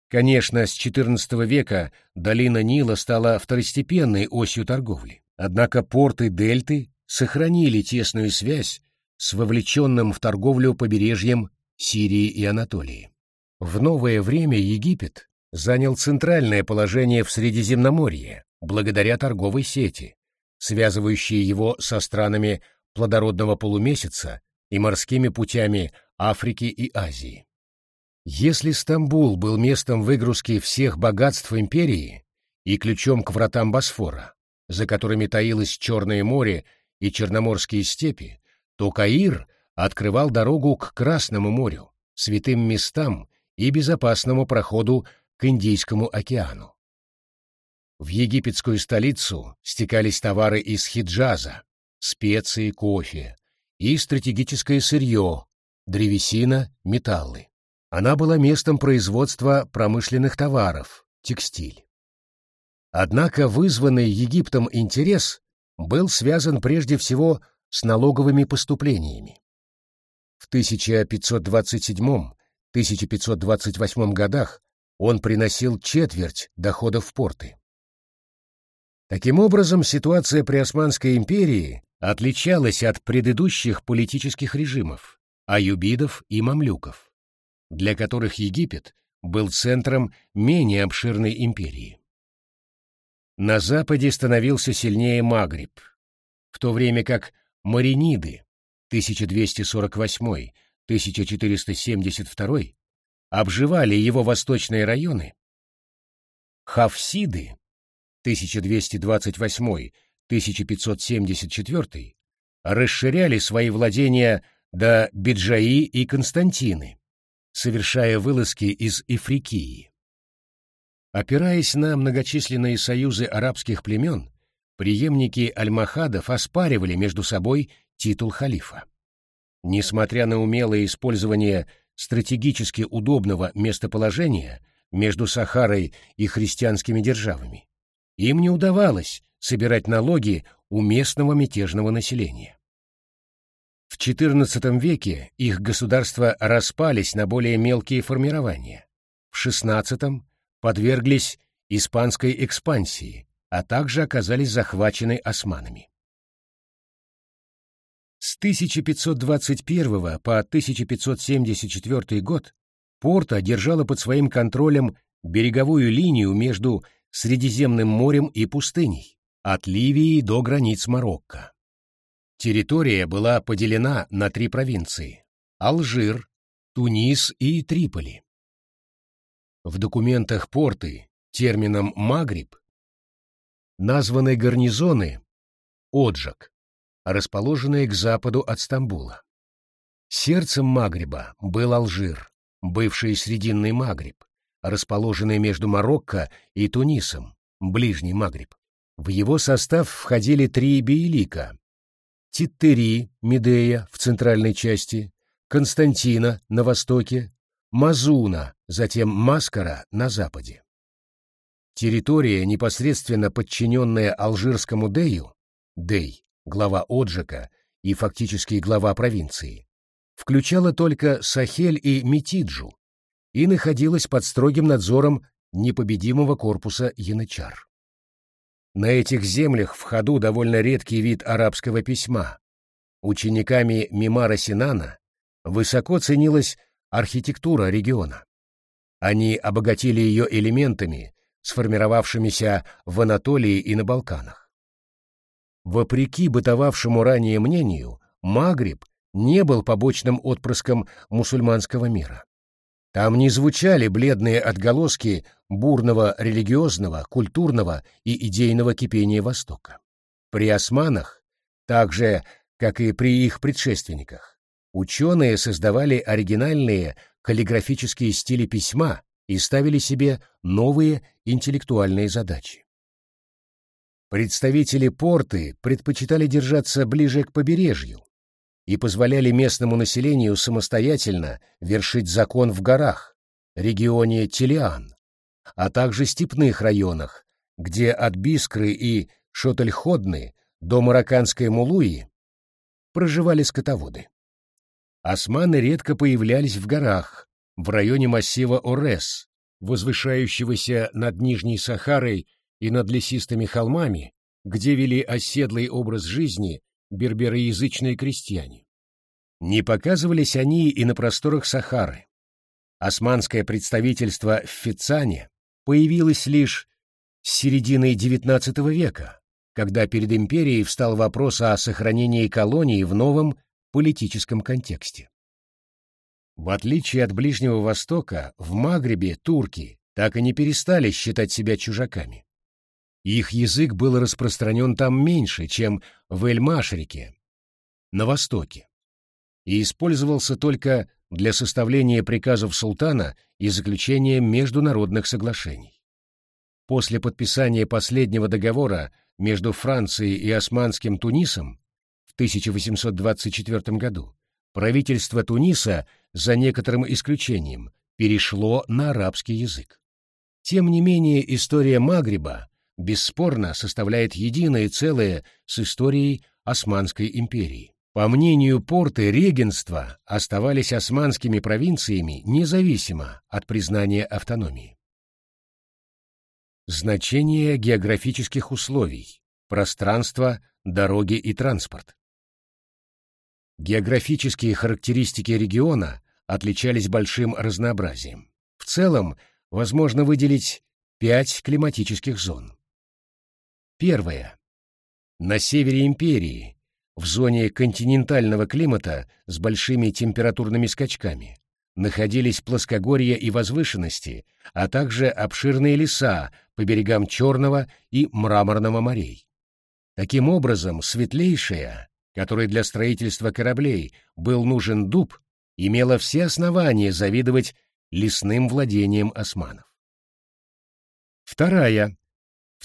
Конечно, с XIV века долина Нила стала второстепенной осью торговли. Однако порты Дельты сохранили тесную связь с вовлеченным в торговлю побережьем Сирии и Анатолии. В новое время Египет занял центральное положение в Средиземноморье благодаря торговой сети, связывающей его со странами плодородного полумесяца и морскими путями Африки и Азии. Если Стамбул был местом выгрузки всех богатств империи и ключом к вратам Босфора, за которыми таилось Черное море и Черноморские степи, то Каир открывал дорогу к Красному морю, святым местам и безопасному проходу к Индийскому океану. В египетскую столицу стекались товары из Хиджаза, специи, кофе и стратегическое сырье, древесина, металлы. Она была местом производства промышленных товаров, текстиль. Однако вызванный Египтом интерес был связан прежде всего с налоговыми поступлениями. В 1527-1528 годах он приносил четверть доходов порты. Таким образом, ситуация при Османской империи отличалась от предыдущих политических режимов – аюбидов и мамлюков, для которых Египет был центром менее обширной империи. На западе становился сильнее Магриб, в то время как Мариниды 1248-1472 обживали его восточные районы, Хафсиды 1228-1574 расширяли свои владения до Биджаи и Константины, совершая вылазки из Ифрикии. Опираясь на многочисленные союзы арабских племен, преемники альмахадов оспаривали между собой титул халифа. Несмотря на умелое использование стратегически удобного местоположения между Сахарой и христианскими державами, им не удавалось собирать налоги у местного мятежного населения. В XIV веке их государства распались на более мелкие формирования. В XVI подверглись испанской экспансии, а также оказались захвачены османами. С 1521 по 1574 год Порта держала под своим контролем береговую линию между Средиземным морем и пустыней, от Ливии до границ Марокко. Территория была поделена на три провинции – Алжир, Тунис и Триполи. В документах порты термином «Магриб» названы гарнизоны Оджак, расположенные к западу от Стамбула. Сердцем Магриба был Алжир, бывший Срединный Магриб, расположенный между Марокко и Тунисом, Ближний Магриб. В его состав входили три бейлика – Титтери, Медея в центральной части, Константина на востоке, Мазуна, затем Маскара на западе. Территория, непосредственно подчиненная алжирскому Дею, Дей, глава Оджика и фактически глава провинции, включала только Сахель и Метиджу и находилась под строгим надзором непобедимого корпуса янычар. На этих землях в ходу довольно редкий вид арабского письма. Учениками Мимара Синана высоко ценилась архитектура региона. Они обогатили ее элементами, сформировавшимися в Анатолии и на Балканах. Вопреки бытовавшему ранее мнению, Магриб не был побочным отпрыском мусульманского мира. Там не звучали бледные отголоски бурного религиозного, культурного и идейного кипения Востока. При османах, так же, как и при их предшественниках, Ученые создавали оригинальные каллиграфические стили письма и ставили себе новые интеллектуальные задачи. Представители порты предпочитали держаться ближе к побережью и позволяли местному населению самостоятельно вершить закон в горах, регионе Телиан, а также степных районах, где от Бискры и Шотельходны до марокканской Мулуи проживали скотоводы. Османы редко появлялись в горах, в районе массива Орес, возвышающегося над Нижней Сахарой и над лесистыми холмами, где вели оседлый образ жизни бербероязычные крестьяне. Не показывались они и на просторах Сахары. Османское представительство в Фицане появилось лишь с середины XIX века, когда перед империей встал вопрос о сохранении колонии в новом политическом контексте. В отличие от Ближнего Востока, в Магребе турки так и не перестали считать себя чужаками. Их язык был распространен там меньше, чем в Эль-Машрике, на Востоке, и использовался только для составления приказов султана и заключения международных соглашений. После подписания последнего договора между Францией и Османским Тунисом 1824 году правительство Туниса, за некоторым исключением, перешло на арабский язык. Тем не менее, история Магриба бесспорно составляет единое целое с историей Османской империи. По мнению Порты, регенства оставались османскими провинциями независимо от признания автономии. Значение географических условий, пространство, дороги и транспорт. Географические характеристики региона отличались большим разнообразием. В целом, возможно выделить пять климатических зон. Первое. На севере империи в зоне континентального климата с большими температурными скачками находились плоскогорья и возвышенности, а также обширные леса по берегам Черного и Мраморного морей. Таким образом, светлейшая, которой для строительства кораблей был нужен дуб, имела все основания завидовать лесным владениям османов. Вторая.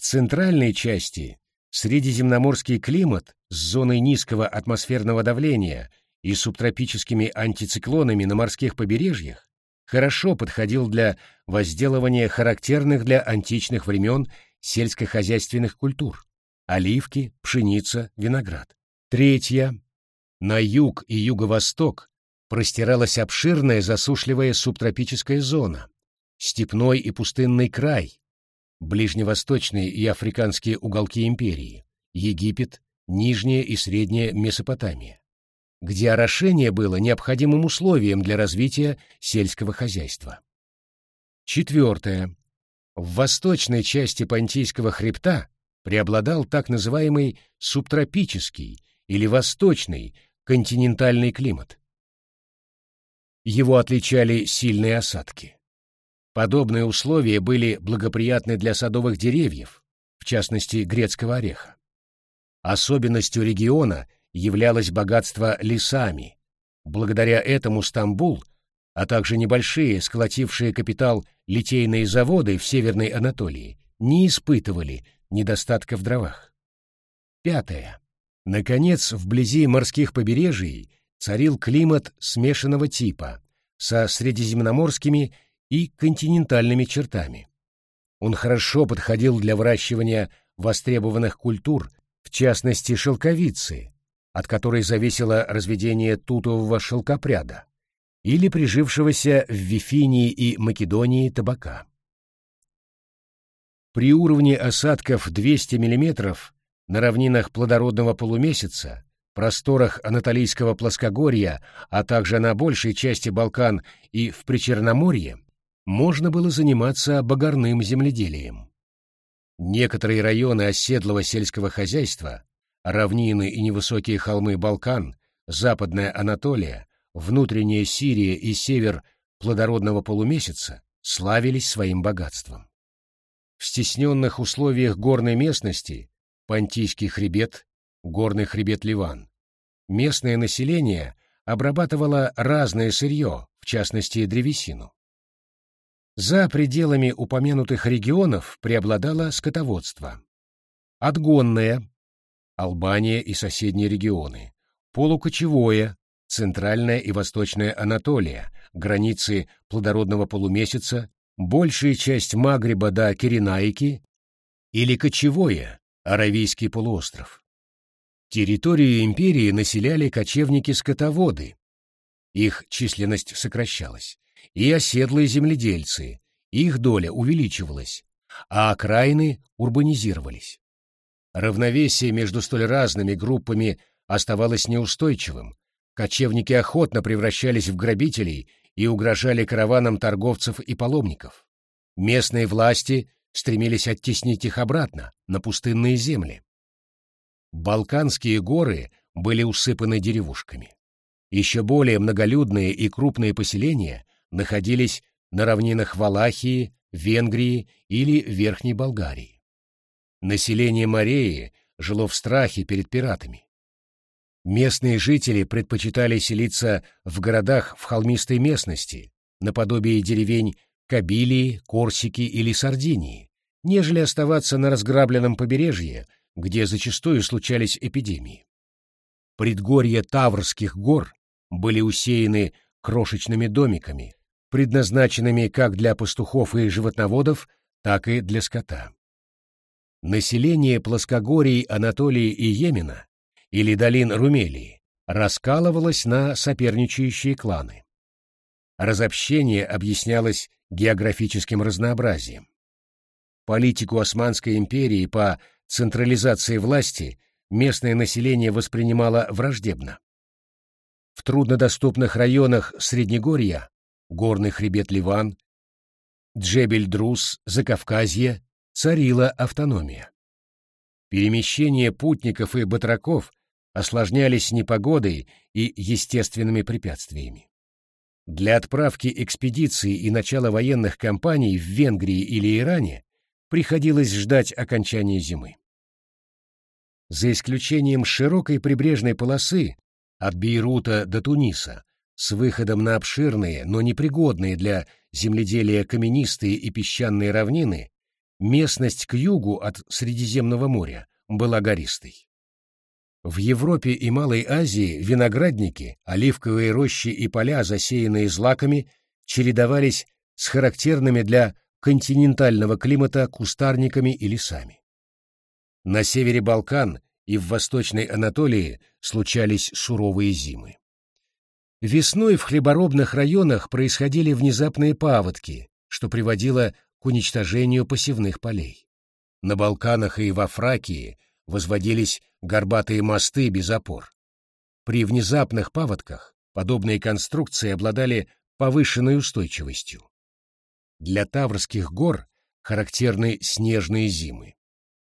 В центральной части Средиземноморский климат с зоной низкого атмосферного давления и субтропическими антициклонами на морских побережьях хорошо подходил для возделывания характерных для античных времен сельскохозяйственных культур – оливки, пшеница, виноград. Третья. На юг и юго-восток простиралась обширная засушливая субтропическая зона, степной и пустынный край, ближневосточные и африканские уголки империи, Египет, Нижняя и Средняя Месопотамия, где орошение было необходимым условием для развития сельского хозяйства. Четвертое. В восточной части Понтийского хребта преобладал так называемый субтропический или восточный континентальный климат. Его отличали сильные осадки. Подобные условия были благоприятны для садовых деревьев, в частности грецкого ореха. Особенностью региона являлось богатство лесами. Благодаря этому Стамбул, а также небольшие, сколотившие капитал литейные заводы в Северной Анатолии, не испытывали недостатка в дровах. Пятое. Наконец, вблизи морских побережий царил климат смешанного типа со средиземноморскими и континентальными чертами. Он хорошо подходил для выращивания востребованных культур, в частности шелковицы, от которой зависело разведение тутового шелкопряда, или прижившегося в Вифинии и Македонии табака. При уровне осадков 200 мм на равнинах плодородного полумесяца, просторах Анатолийского плоскогорья, а также на большей части Балкан и в Причерноморье можно было заниматься багорным земледелием. Некоторые районы оседлого сельского хозяйства, равнины и невысокие холмы Балкан, Западная Анатолия, внутренняя Сирия и север плодородного полумесяца славились своим богатством. В стесненных условиях горной местности Понтийский хребет, горный хребет Ливан, местное население обрабатывало разное сырье, в частности древесину. За пределами упомянутых регионов преобладало скотоводство. Отгонное – Албания и соседние регионы, полукочевое – Центральная и Восточная Анатолия, границы плодородного полумесяца, большая часть Магриба до Киренаики или кочевое – Аравийский полуостров. Территорию империи населяли кочевники-скотоводы. Их численность сокращалась и оседлые земледельцы, их доля увеличивалась, а окраины урбанизировались. Равновесие между столь разными группами оставалось неустойчивым, кочевники охотно превращались в грабителей и угрожали караванам торговцев и паломников. Местные власти стремились оттеснить их обратно, на пустынные земли. Балканские горы были усыпаны деревушками. Еще более многолюдные и крупные поселения находились на равнинах Валахии, Венгрии или Верхней Болгарии. Население Мореи жило в страхе перед пиратами. Местные жители предпочитали селиться в городах в холмистой местности, наподобие деревень Кабилии, Корсики или Сардинии, нежели оставаться на разграбленном побережье, где зачастую случались эпидемии. Предгорья Таврских гор были усеяны крошечными домиками, предназначенными как для пастухов и животноводов, так и для скота. Население плоскогорий Анатолии и Йемена или долин Румелии раскалывалось на соперничающие кланы. Разобщение объяснялось географическим разнообразием. Политику Османской империи по централизации власти местное население воспринимало враждебно. В труднодоступных районах Среднегорья горный хребет Ливан, Джебель-Друз, Закавказье царила автономия. Перемещения путников и батраков осложнялись непогодой и естественными препятствиями. Для отправки экспедиции и начала военных кампаний в Венгрии или Иране приходилось ждать окончания зимы. За исключением широкой прибрежной полосы от Бейрута до Туниса с выходом на обширные, но непригодные для земледелия каменистые и песчаные равнины, местность к югу от Средиземного моря была гористой. В Европе и Малой Азии виноградники, оливковые рощи и поля, засеянные злаками, чередовались с характерными для континентального климата кустарниками и лесами. На севере Балкан и в Восточной Анатолии случались суровые зимы. Весной в хлеборобных районах происходили внезапные паводки, что приводило к уничтожению посевных полей. На Балканах и во Фракии возводились горбатые мосты без опор. При внезапных паводках подобные конструкции обладали повышенной устойчивостью. Для Таврских гор характерны снежные зимы.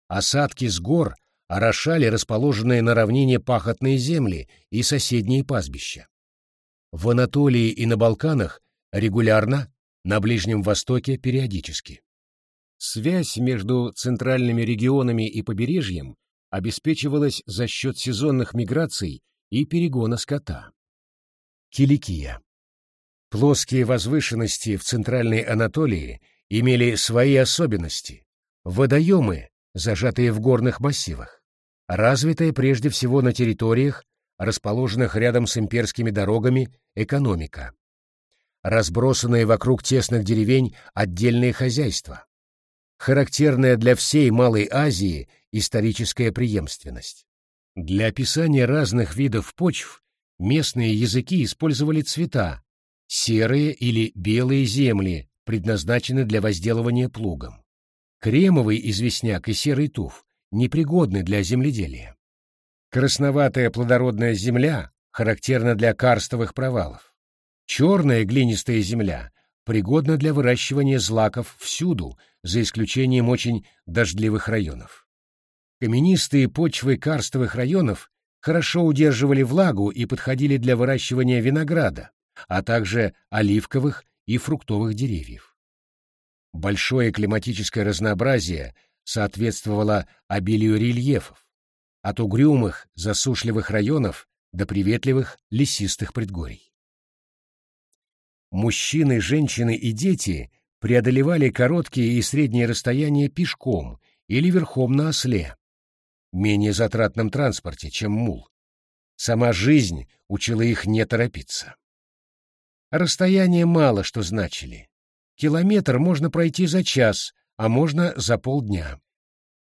Осадки с гор орошали расположенные на равнине пахотные земли и соседние пастбища. В Анатолии и на Балканах регулярно, на Ближнем Востоке периодически. Связь между центральными регионами и побережьем обеспечивалась за счет сезонных миграций и перегона скота. Киликия. Плоские возвышенности в Центральной Анатолии имели свои особенности. Водоемы, зажатые в горных массивах, развитые прежде всего на территориях, расположенных рядом с имперскими дорогами, экономика. Разбросанные вокруг тесных деревень отдельные хозяйства. Характерная для всей Малой Азии историческая преемственность. Для описания разных видов почв местные языки использовали цвета, серые или белые земли, предназначены для возделывания плугом. Кремовый известняк и серый туф непригодны для земледелия. Красноватая плодородная земля характерна для карстовых провалов. Черная глинистая земля пригодна для выращивания злаков всюду, за исключением очень дождливых районов. Каменистые почвы карстовых районов хорошо удерживали влагу и подходили для выращивания винограда, а также оливковых и фруктовых деревьев. Большое климатическое разнообразие соответствовало обилию рельефов, от угрюмых, засушливых районов до приветливых лесистых предгорий. Мужчины, женщины и дети преодолевали короткие и средние расстояния пешком или верхом на осле, менее затратном транспорте, чем мул. Сама жизнь учила их не торопиться. Расстояния мало что значили. Километр можно пройти за час, а можно за полдня.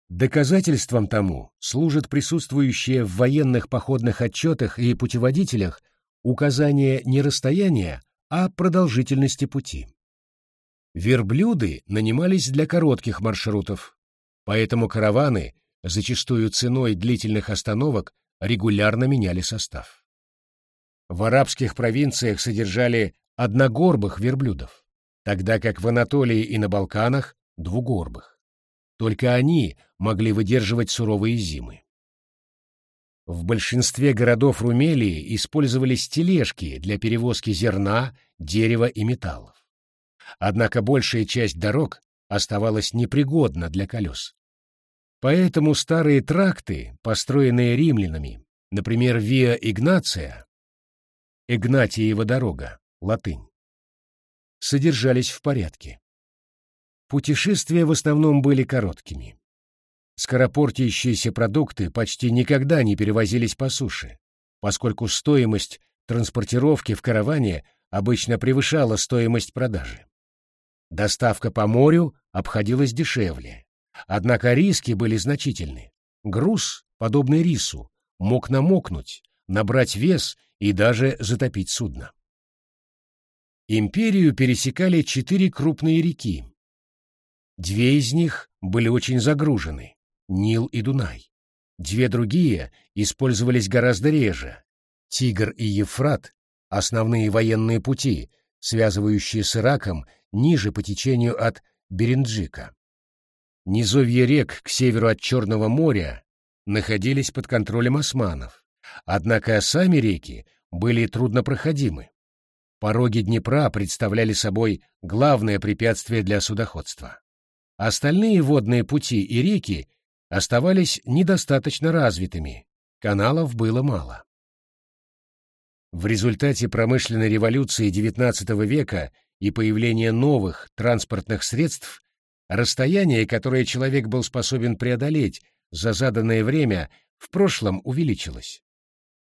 Доказательством тому служит присутствующее в военных походных отчетах и путеводителях указание не расстояния, а продолжительности пути. Верблюды нанимались для коротких маршрутов, поэтому караваны, зачастую ценой длительных остановок, регулярно меняли состав. В арабских провинциях содержали одногорбых верблюдов, тогда как в Анатолии и на Балканах – двугорбых. Только они могли выдерживать суровые зимы. В большинстве городов Румелии использовались тележки для перевозки зерна, дерева и металлов. Однако большая часть дорог оставалась непригодна для колес. Поэтому старые тракты, построенные римлянами, например, Виа Игнация, Игнатиева дорога, латынь, содержались в порядке. Путешествия в основном были короткими. Скоропортящиеся продукты почти никогда не перевозились по суше, поскольку стоимость транспортировки в караване обычно превышала стоимость продажи. Доставка по морю обходилась дешевле, Однако риски были значительны. Груз, подобный рису, мог намокнуть, набрать вес и даже затопить судно. Империю пересекали четыре крупные реки. Две из них были очень загружены — Нил и Дунай. Две другие использовались гораздо реже — Тигр и Ефрат, основные военные пути, связывающие с Ираком ниже по течению от Беренджика. Низовья рек к северу от Черного моря находились под контролем османов, однако сами реки были труднопроходимы. Пороги Днепра представляли собой главное препятствие для судоходства. Остальные водные пути и реки оставались недостаточно развитыми, каналов было мало. В результате промышленной революции XIX века и появления новых транспортных средств расстояние, которое человек был способен преодолеть за заданное время, в прошлом увеличилось.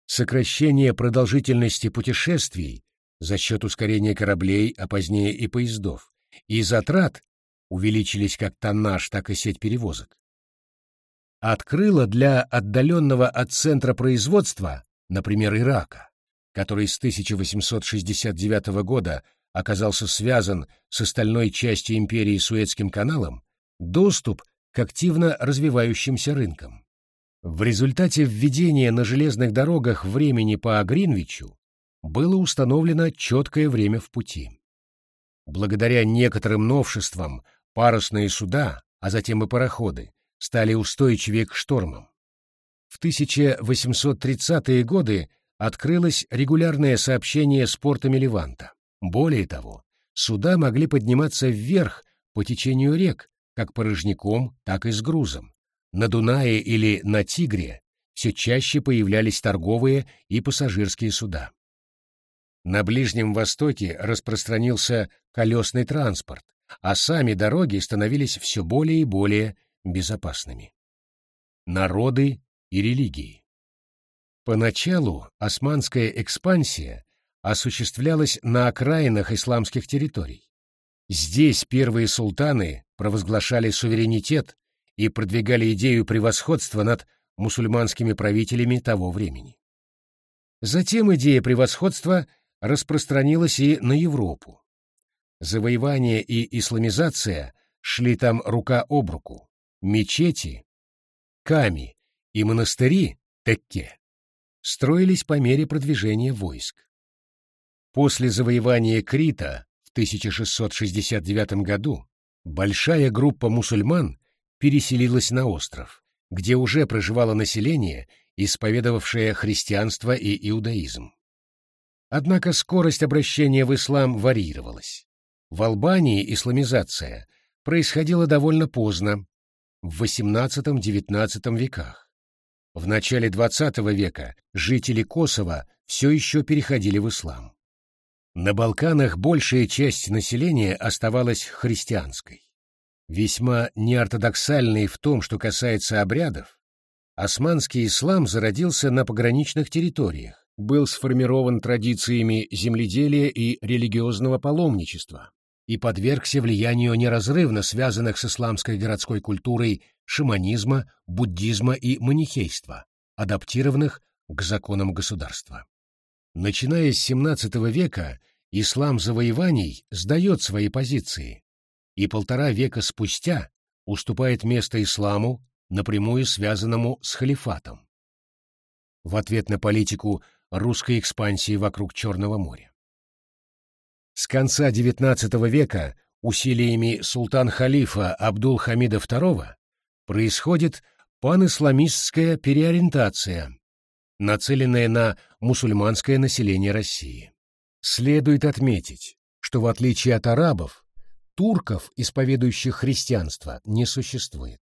Сокращение продолжительности путешествий за счет ускорения кораблей, а позднее и поездов, и затрат увеличились как тоннаж, так и сеть перевозок. Открыло для отдаленного от центра производства, например, Ирака, который с 1869 года оказался связан с остальной частью империи Суэцким каналом, доступ к активно развивающимся рынкам. В результате введения на железных дорогах времени по Гринвичу было установлено четкое время в пути. Благодаря некоторым новшествам парусные суда, а затем и пароходы, стали устойчивее к штормам. В 1830-е годы открылось регулярное сообщение с портами Леванта. Более того, суда могли подниматься вверх по течению рек, как порожняком, так и с грузом. На Дунае или на Тигре все чаще появлялись торговые и пассажирские суда. На Ближнем Востоке распространился колесный транспорт, а сами дороги становились все более и более безопасными. Народы и религии. Поначалу османская экспансия осуществлялась на окраинах исламских территорий. Здесь первые султаны провозглашали суверенитет и продвигали идею превосходства над мусульманскими правителями того времени. Затем идея превосходства распространилась и на Европу. Завоевание и исламизация шли там рука об руку. Мечети, ками и монастыри, текке, строились по мере продвижения войск. После завоевания Крита в 1669 году большая группа мусульман переселилась на остров, где уже проживало население, исповедовавшее христианство и иудаизм. Однако скорость обращения в ислам варьировалась. В Албании исламизация происходила довольно поздно, в XVIII-XIX веках. В начале XX века жители Косово все еще переходили в ислам. На Балканах большая часть населения оставалась христианской. Весьма неортодоксальный в том, что касается обрядов, османский ислам зародился на пограничных территориях, был сформирован традициями земледелия и религиозного паломничества, и подвергся влиянию неразрывно связанных с исламской городской культурой шаманизма, буддизма и манихейства, адаптированных к законам государства. Начиная с XVII века ислам завоеваний сдает свои позиции, и полтора века спустя уступает место исламу, напрямую связанному с халифатом. В ответ на политику русской экспансии вокруг Черного моря. С конца XIX века усилиями султан-халифа Абдул-Хамида II происходит панисламистская переориентация, нацеленная на мусульманское население России. Следует отметить, что в отличие от арабов, турков, исповедующих христианство, не существует.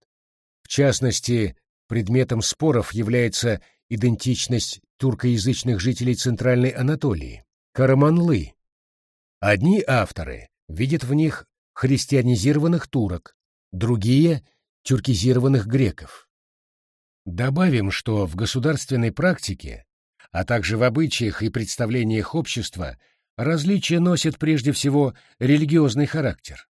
В частности, предметом споров является идентичность туркоязычных жителей Центральной Анатолии, караманлы, Одни авторы видят в них христианизированных турок, другие — тюркизированных греков. Добавим, что в государственной практике, а также в обычаях и представлениях общества различия носят прежде всего религиозный характер.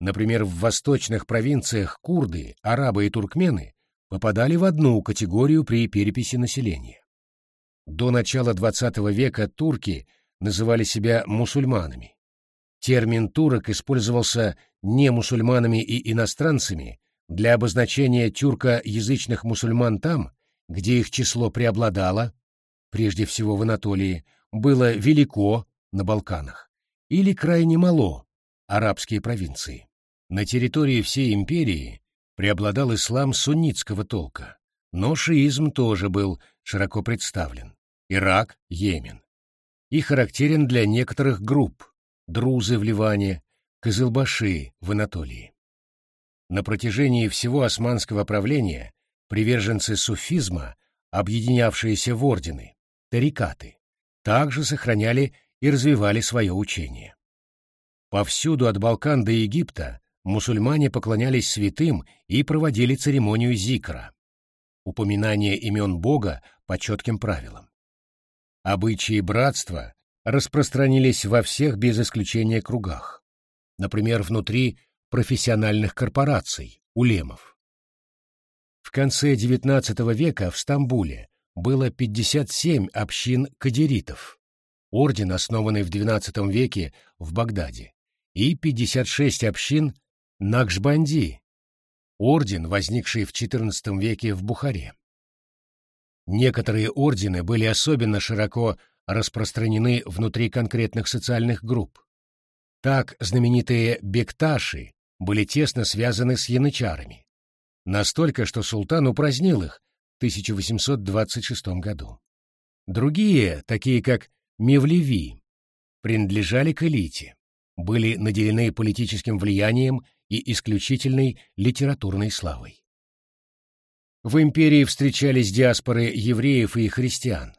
Например, в восточных провинциях курды, арабы и туркмены попадали в одну категорию при переписи населения. До начала XX века турки называли себя мусульманами. Термин «турок» использовался не мусульманами и иностранцами для обозначения тюркоязычных мусульман там, где их число преобладало, прежде всего в Анатолии, было велико на Балканах, или крайне мало, арабские провинции. На территории всей империи преобладал ислам суннитского толка, но шиизм тоже был широко представлен. Ирак, Йемен. И характерен для некоторых групп – друзы в Ливане, кызылбаши в Анатолии. На протяжении всего османского правления приверженцы суфизма, объединявшиеся в ордены, тарикаты, также сохраняли и развивали свое учение. Повсюду от Балкан до Египта мусульмане поклонялись святым и проводили церемонию зикра, упоминание имен Бога по четким правилам. Обычаи братства распространились во всех без исключения кругах, например, внутри профессиональных корпораций, улемов. В конце XIX века в Стамбуле было 57 общин кадиритов, орден, основанный в XII веке в Багдаде, и 56 общин Накшбанди, орден, возникший в XIV веке в Бухаре. Некоторые ордены были особенно широко распространены внутри конкретных социальных групп. Так знаменитые бекташи были тесно связаны с янычарами. Настолько, что султан упразднил их в 1826 году. Другие, такие как Мевлеви, принадлежали к элите, были наделены политическим влиянием и исключительной литературной славой. В империи встречались диаспоры евреев и христиан.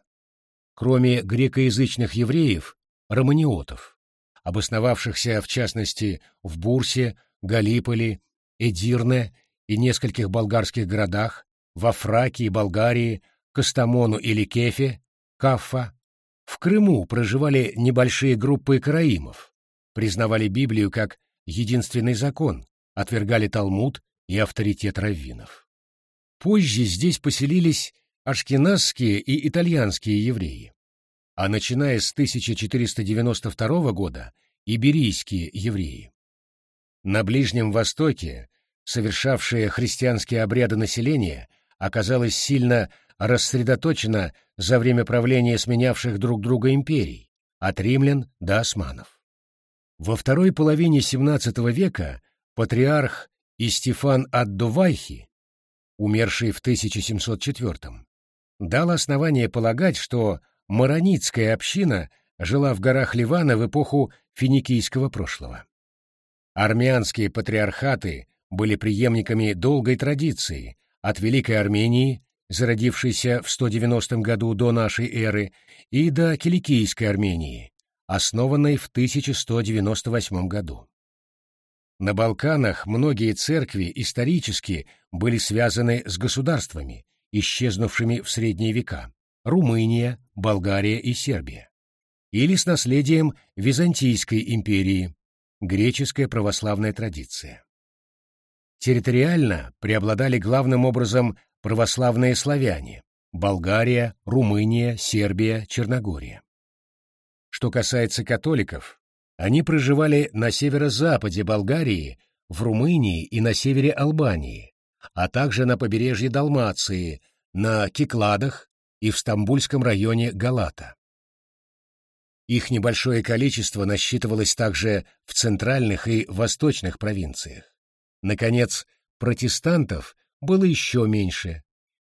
Кроме грекоязычных евреев, романиотов, обосновавшихся в частности в Бурсе, Галиполи, Эдирне и нескольких болгарских городах, во Фракии, Болгарии, Костомону или Кефе, Каффа. В Крыму проживали небольшие группы караимов, признавали Библию как единственный закон, отвергали Талмуд и авторитет раввинов. Позже здесь поселились ашкеназские и итальянские евреи, а начиная с 1492 года – иберийские евреи. На Ближнем Востоке, совершавшее христианские обряды населения, оказалось сильно рассредоточено за время правления сменявших друг друга империй, от римлян до османов. Во второй половине XVII века патриарх Истефан Аддувайхи, умерший в 1704 дал основание полагать, что маронитская община жила в горах Ливана в эпоху финикийского прошлого. Армянские патриархаты были преемниками долгой традиции от Великой Армении, зародившейся в 190 году до нашей эры, и до Киликийской Армении, основанной в 1198 году. На Балканах многие церкви исторически были связаны с государствами, исчезнувшими в средние века – Румыния, Болгария и Сербия, или с наследием Византийской империи, греческая православная традиция. Территориально преобладали главным образом православные славяне – Болгария, Румыния, Сербия, Черногория. Что касается католиков, они проживали на северо-западе Болгарии, в Румынии и на севере Албании, а также на побережье Далмации, на Кикладах и в стамбульском районе Галата. Их небольшое количество насчитывалось также в центральных и восточных провинциях. Наконец, протестантов было еще меньше.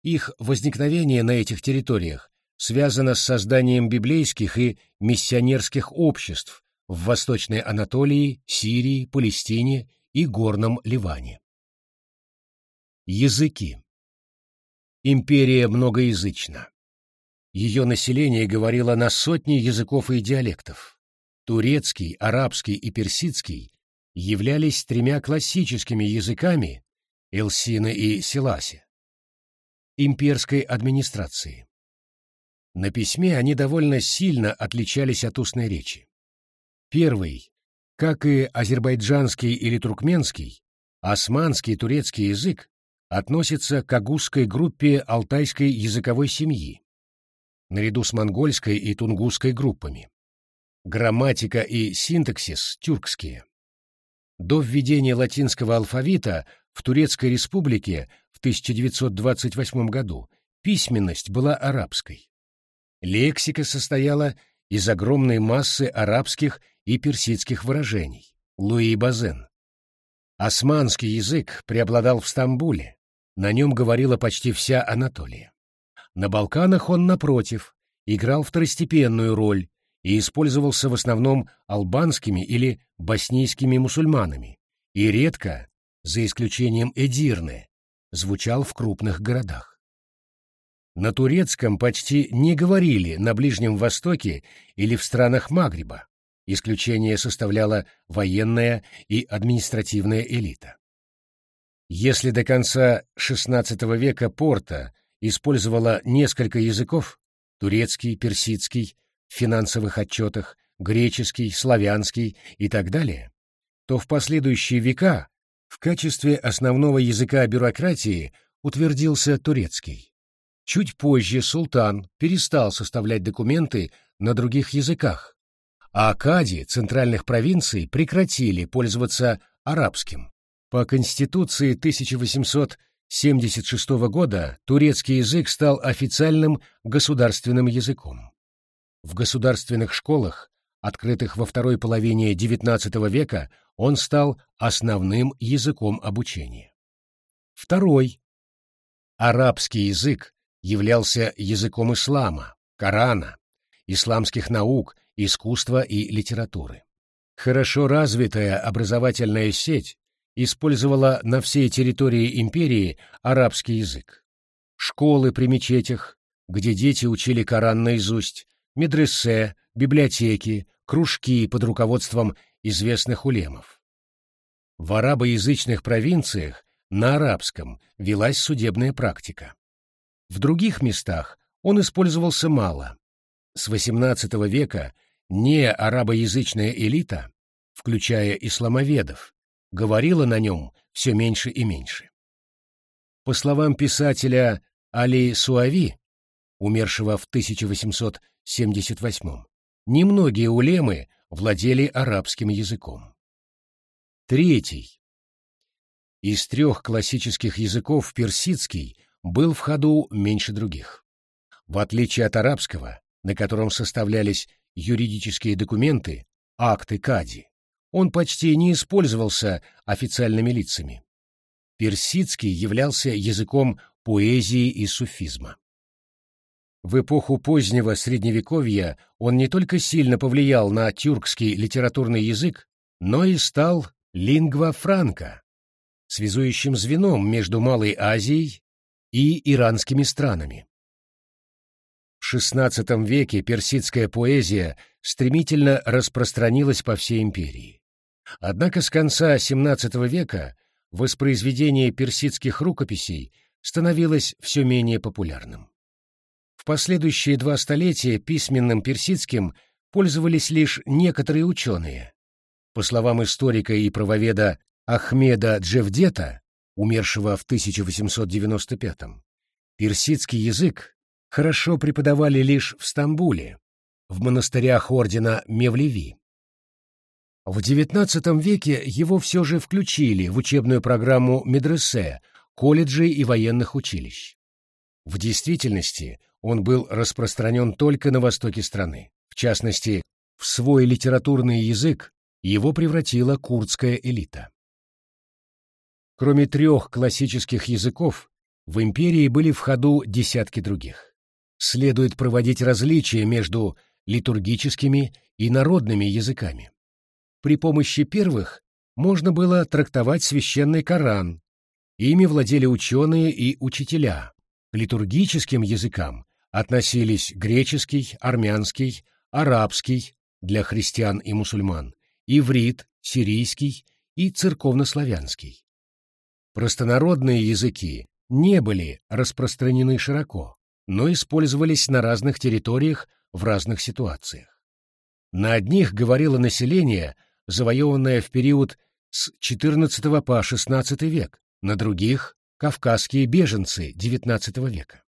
Их возникновение на этих территориях связано с созданием библейских и миссионерских обществ в Восточной Анатолии, Сирии, Палестине и Горном Ливане. Языки. Империя многоязычна. Ее население говорило на сотни языков и диалектов. Турецкий, арабский и персидский являлись тремя классическими языками Элсина и Селаси имперской администрации. На письме они довольно сильно отличались от устной речи. Первый, Как и азербайджанский или туркменский, османский турецкий язык относится к агузской группе алтайской языковой семьи, наряду с монгольской и тунгусской группами. Грамматика и синтаксис тюркские. До введения латинского алфавита в Турецкой республике в 1928 году письменность была арабской. Лексика состояла из огромной массы арабских и персидских выражений. Луи Базен. Османский язык преобладал в Стамбуле, на нем говорила почти вся Анатолия. На Балканах он, напротив, играл второстепенную роль и использовался в основном албанскими или боснийскими мусульманами и редко, за исключением Эдирны, звучал в крупных городах. На турецком почти не говорили на Ближнем Востоке или в странах Магриба, исключение составляла военная и административная элита. Если до конца XVI века Порта использовала несколько языков — турецкий, персидский, в финансовых отчетах, греческий, славянский и так далее, то в последующие века в качестве основного языка бюрократии утвердился турецкий. Чуть позже султан перестал составлять документы на других языках, а акади центральных провинций прекратили пользоваться арабским. По Конституции 1876 года турецкий язык стал официальным государственным языком. В государственных школах, открытых во второй половине XIX века, он стал основным языком обучения. Второй. Арабский язык являлся языком ислама, Корана, исламских наук, искусства и литературы. Хорошо развитая образовательная сеть использовала на всей территории империи арабский язык. Школы при мечетях, где дети учили Коран наизусть, медресе, библиотеки, кружки под руководством известных улемов. В арабоязычных провинциях на арабском велась судебная практика. В других местах он использовался мало. С XVIII века не арабоязычная элита, включая исламоведов, говорила на нем все меньше и меньше. По словам писателя Али Суави, умершего в 1878 немногие улемы владели арабским языком. Третий. Из трех классических языков персидский был в ходу меньше других. В отличие от арабского, на котором составлялись юридические документы, акты Кади, он почти не использовался официальными лицами. Персидский являлся языком поэзии и суфизма. В эпоху позднего Средневековья он не только сильно повлиял на тюркский литературный язык, но и стал лингва франка, связующим звеном между Малой Азией и иранскими странами. XVI веке персидская поэзия стремительно распространилась по всей империи. Однако с конца XVII века воспроизведение персидских рукописей становилось все менее популярным. В последующие два столетия письменным персидским пользовались лишь некоторые ученые. По словам историка и правоведа Ахмеда Джевдета, умершего в 1895 персидский язык хорошо преподавали лишь в Стамбуле, в монастырях ордена Мевлеви. В XIX веке его все же включили в учебную программу медресе, колледжей и военных училищ. В действительности он был распространен только на востоке страны. В частности, в свой литературный язык его превратила курдская элита. Кроме трех классических языков, в империи были в ходу десятки других. Следует проводить различия между литургическими и народными языками. При помощи первых можно было трактовать священный Коран. Ими владели ученые и учителя. К литургическим языкам относились греческий, армянский, арабский для христиан и мусульман, иврит, сирийский и церковнославянский. Простонародные языки не были распространены широко, но использовались на разных территориях в разных ситуациях. На одних говорило население, завоеванная в период с XIV по XVI век, на других — кавказские беженцы XIX века.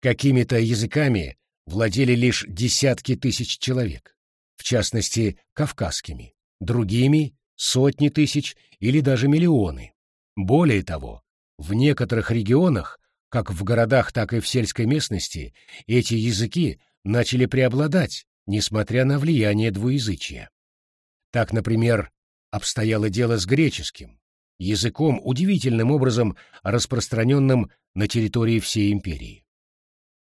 Какими-то языками владели лишь десятки тысяч человек, в частности, кавказскими, другими — сотни тысяч или даже миллионы. Более того, в некоторых регионах, как в городах, так и в сельской местности, эти языки начали преобладать, несмотря на влияние двуязычия. Так, например, обстояло дело с греческим, языком, удивительным образом распространенным на территории всей империи.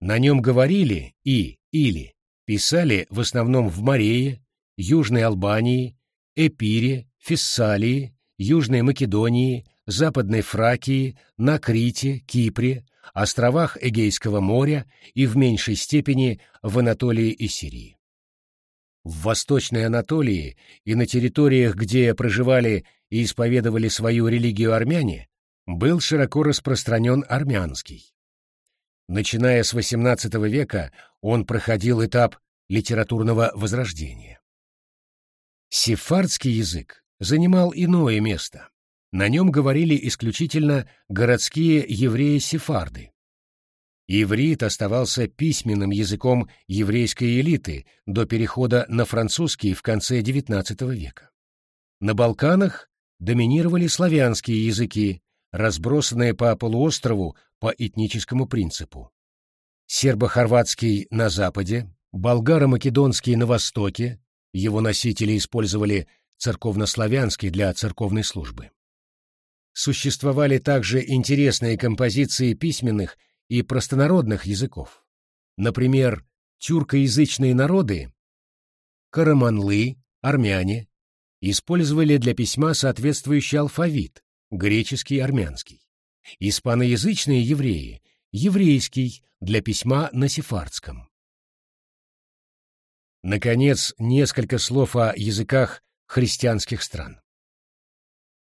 На нем говорили и или писали в основном в Марее, Южной Албании, Эпире, Фессалии, Южной Македонии, Западной Фракии, на Крите, Кипре, островах Эгейского моря и в меньшей степени в Анатолии и Сирии. В Восточной Анатолии и на территориях, где проживали и исповедовали свою религию армяне, был широко распространен армянский. Начиная с XVIII века он проходил этап литературного возрождения. Сефардский язык занимал иное место. На нем говорили исключительно городские евреи-сефарды. Иврит оставался письменным языком еврейской элиты до перехода на французский в конце XIX века. На Балканах доминировали славянские языки, разбросанные по полуострову по этническому принципу. Сербо-хорватский на западе, болгаро-македонский на востоке, его носители использовали церковнославянский для церковной службы. Существовали также интересные композиции письменных и простонародных языков. Например, тюркоязычные народы, караманлы, армяне, использовали для письма соответствующий алфавит, греческий, армянский. Испаноязычные евреи — еврейский для письма на сефардском. Наконец, несколько слов о языках христианских стран.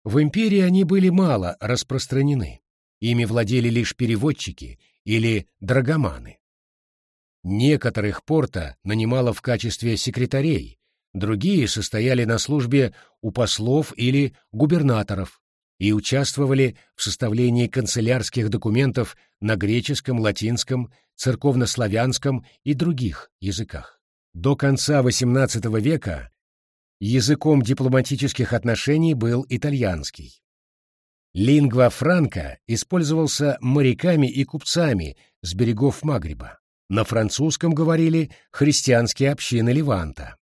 В империи они были мало распространены, ими владели лишь переводчики или драгоманы. Некоторых порта нанимало в качестве секретарей, другие состояли на службе у послов или губернаторов и участвовали в составлении канцелярских документов на греческом, латинском, церковнославянском и других языках. До конца XVIII века языком дипломатических отношений был итальянский. Лингва франка использовался моряками и купцами с берегов Магриба. На французском говорили христианские общины Леванта.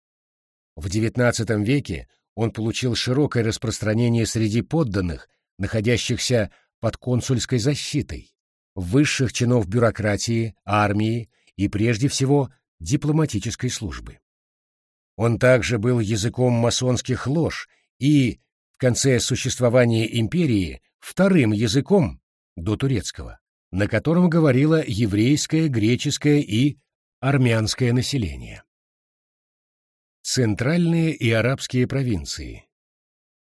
В XIX веке он получил широкое распространение среди подданных, находящихся под консульской защитой, высших чинов бюрократии, армии и, прежде всего, дипломатической службы. Он также был языком масонских лож и, в конце существования империи, вторым языком до турецкого, на котором говорило еврейское, греческое и армянское население. Центральные и арабские провинции.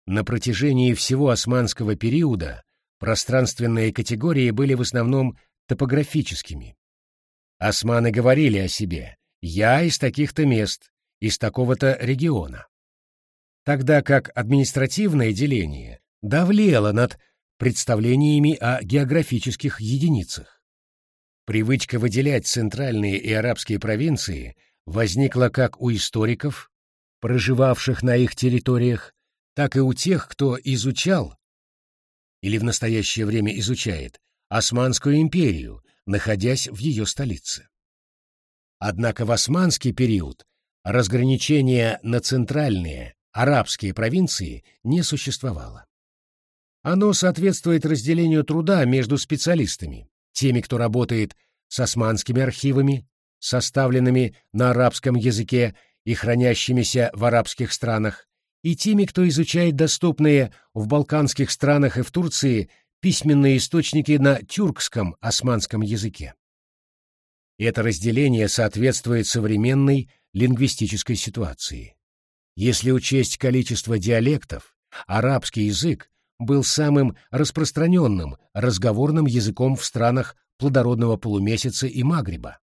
На протяжении всего османского периода пространственные категории были в основном топографическими. Османы говорили о себе «я из таких-то мест, из такого-то региона». Тогда как административное деление давлело над представлениями о географических единицах. Привычка выделять центральные и арабские провинции – возникла как у историков, проживавших на их территориях, так и у тех, кто изучал или в настоящее время изучает Османскую империю, находясь в ее столице. Однако в османский период разграничения на центральные арабские провинции не существовало. Оно соответствует разделению труда между специалистами, теми, кто работает с османскими архивами, составленными на арабском языке и хранящимися в арабских странах, и теми, кто изучает доступные в балканских странах и в Турции письменные источники на тюркском османском языке. Это разделение соответствует современной лингвистической ситуации. Если учесть количество диалектов, арабский язык был самым распространенным разговорным языком в странах плодородного полумесяца и Магриба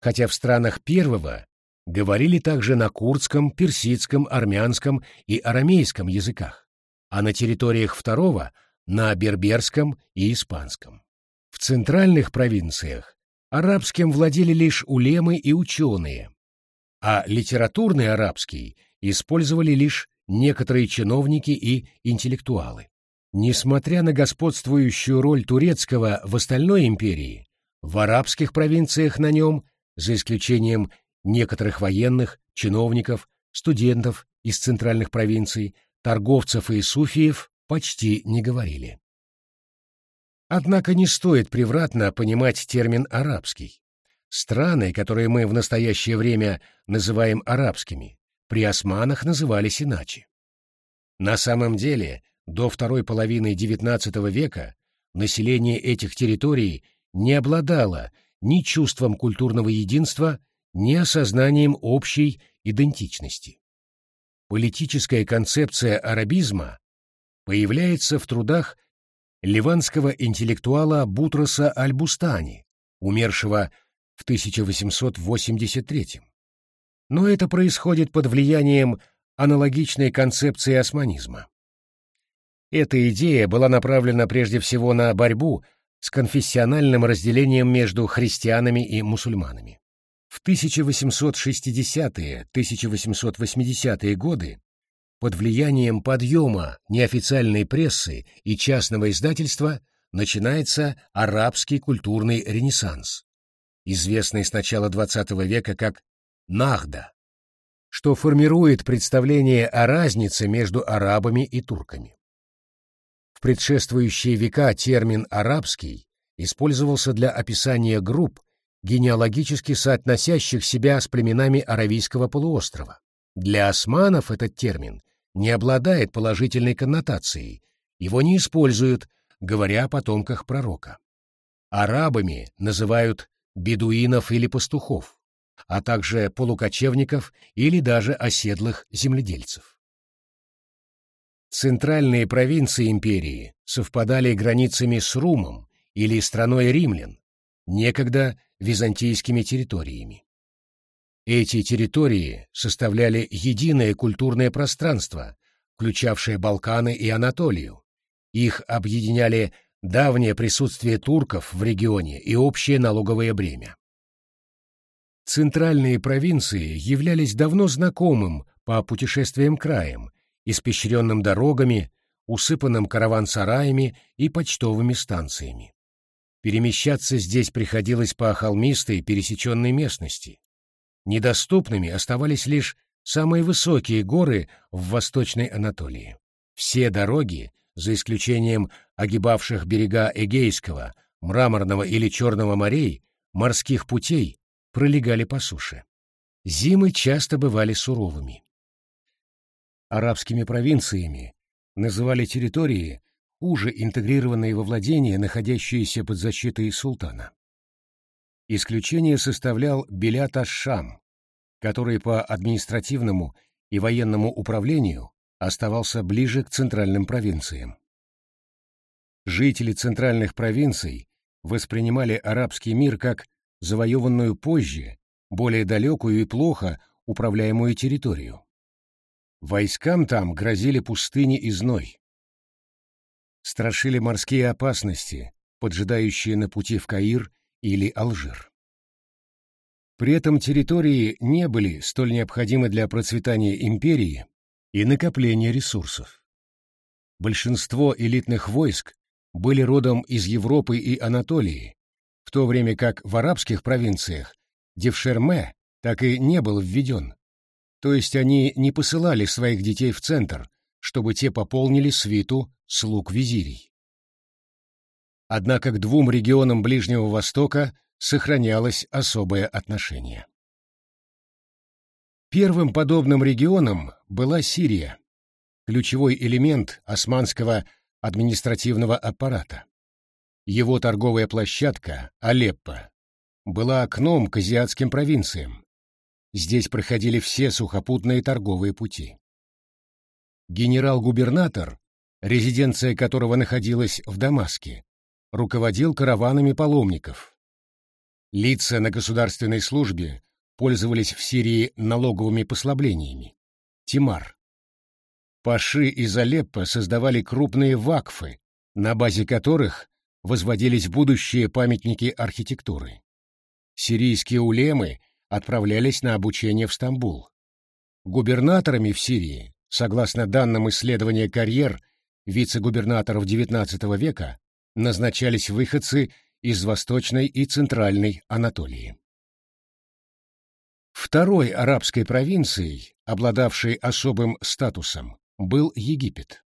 хотя в странах первого говорили также на курдском, персидском, армянском и арамейском языках, а на территориях второго — на берберском и испанском. В центральных провинциях арабским владели лишь улемы и ученые, а литературный арабский использовали лишь некоторые чиновники и интеллектуалы. Несмотря на господствующую роль турецкого в остальной империи, в арабских провинциях на нем, за исключением некоторых военных, чиновников, студентов из центральных провинций, торговцев и суфиев, почти не говорили. Однако не стоит превратно понимать термин «арабский». Страны, которые мы в настоящее время называем арабскими, при османах назывались иначе. На самом деле, до второй половины XIX века население этих территорий не обладало ни чувством культурного единства, ни осознанием общей идентичности. Политическая концепция арабизма появляется в трудах ливанского интеллектуала Бутроса Аль-Бустани, умершего в 1883 Но это происходит под влиянием аналогичной концепции османизма. Эта идея была направлена прежде всего на борьбу с конфессиональным разделением между христианами и мусульманами. В 1860-1880-е годы под влиянием подъема неофициальной прессы и частного издательства начинается арабский культурный ренессанс, известный с начала XX века как «Нахда», что формирует представление о разнице между арабами и турками. В предшествующие века термин «арабский» использовался для описания групп, генеалогически соотносящих себя с племенами Аравийского полуострова. Для османов этот термин не обладает положительной коннотацией, его не используют, говоря о потомках пророка. Арабами называют бедуинов или пастухов, а также полукочевников или даже оседлых земледельцев. Центральные провинции империи совпадали границами с Румом или страной римлян, некогда византийскими территориями. Эти территории составляли единое культурное пространство, включавшее Балканы и Анатолию. Их объединяли давнее присутствие турков в регионе и общее налоговое бремя. Центральные провинции являлись давно знакомым по путешествиям краем, испещренным дорогами, усыпанным караван-сараями и почтовыми станциями. Перемещаться здесь приходилось по холмистой пересеченной местности. Недоступными оставались лишь самые высокие горы в Восточной Анатолии. Все дороги, за исключением огибавших берега Эгейского, Мраморного или Черного морей, морских путей, пролегали по суше. Зимы часто бывали суровыми. Арабскими провинциями называли территории, уже интегрированные во владения, находящиеся под защитой султана. Исключение составлял Белят-аш-Шам, который по административному и военному управлению оставался ближе к центральным провинциям. Жители центральных провинций воспринимали арабский мир как завоеванную позже, более далекую и плохо управляемую территорию. Войскам там грозили пустыни и зной. Страшили морские опасности, поджидающие на пути в Каир или Алжир. При этом территории не были столь необходимы для процветания империи и накопления ресурсов. Большинство элитных войск были родом из Европы и Анатолии, в то время как в арабских провинциях Девшерме так и не был введен. То есть они не посылали своих детей в центр, чтобы те пополнили свиту слуг визирей. Однако к двум регионам Ближнего Востока сохранялось особое отношение. Первым подобным регионом была Сирия, ключевой элемент османского административного аппарата. Его торговая площадка, Алеппо, была окном к азиатским провинциям. Здесь проходили все сухопутные торговые пути. Генерал-губернатор, резиденция которого находилась в Дамаске, руководил караванами паломников. Лица на государственной службе пользовались в Сирии налоговыми послаблениями. Тимар. Паши из Алеппо создавали крупные вакфы, на базе которых возводились будущие памятники архитектуры. Сирийские улемы отправлялись на обучение в Стамбул. Губернаторами в Сирии, согласно данным исследования карьер вице-губернаторов XIX века, назначались выходцы из Восточной и Центральной Анатолии. Второй арабской провинцией, обладавшей особым статусом, был Египет.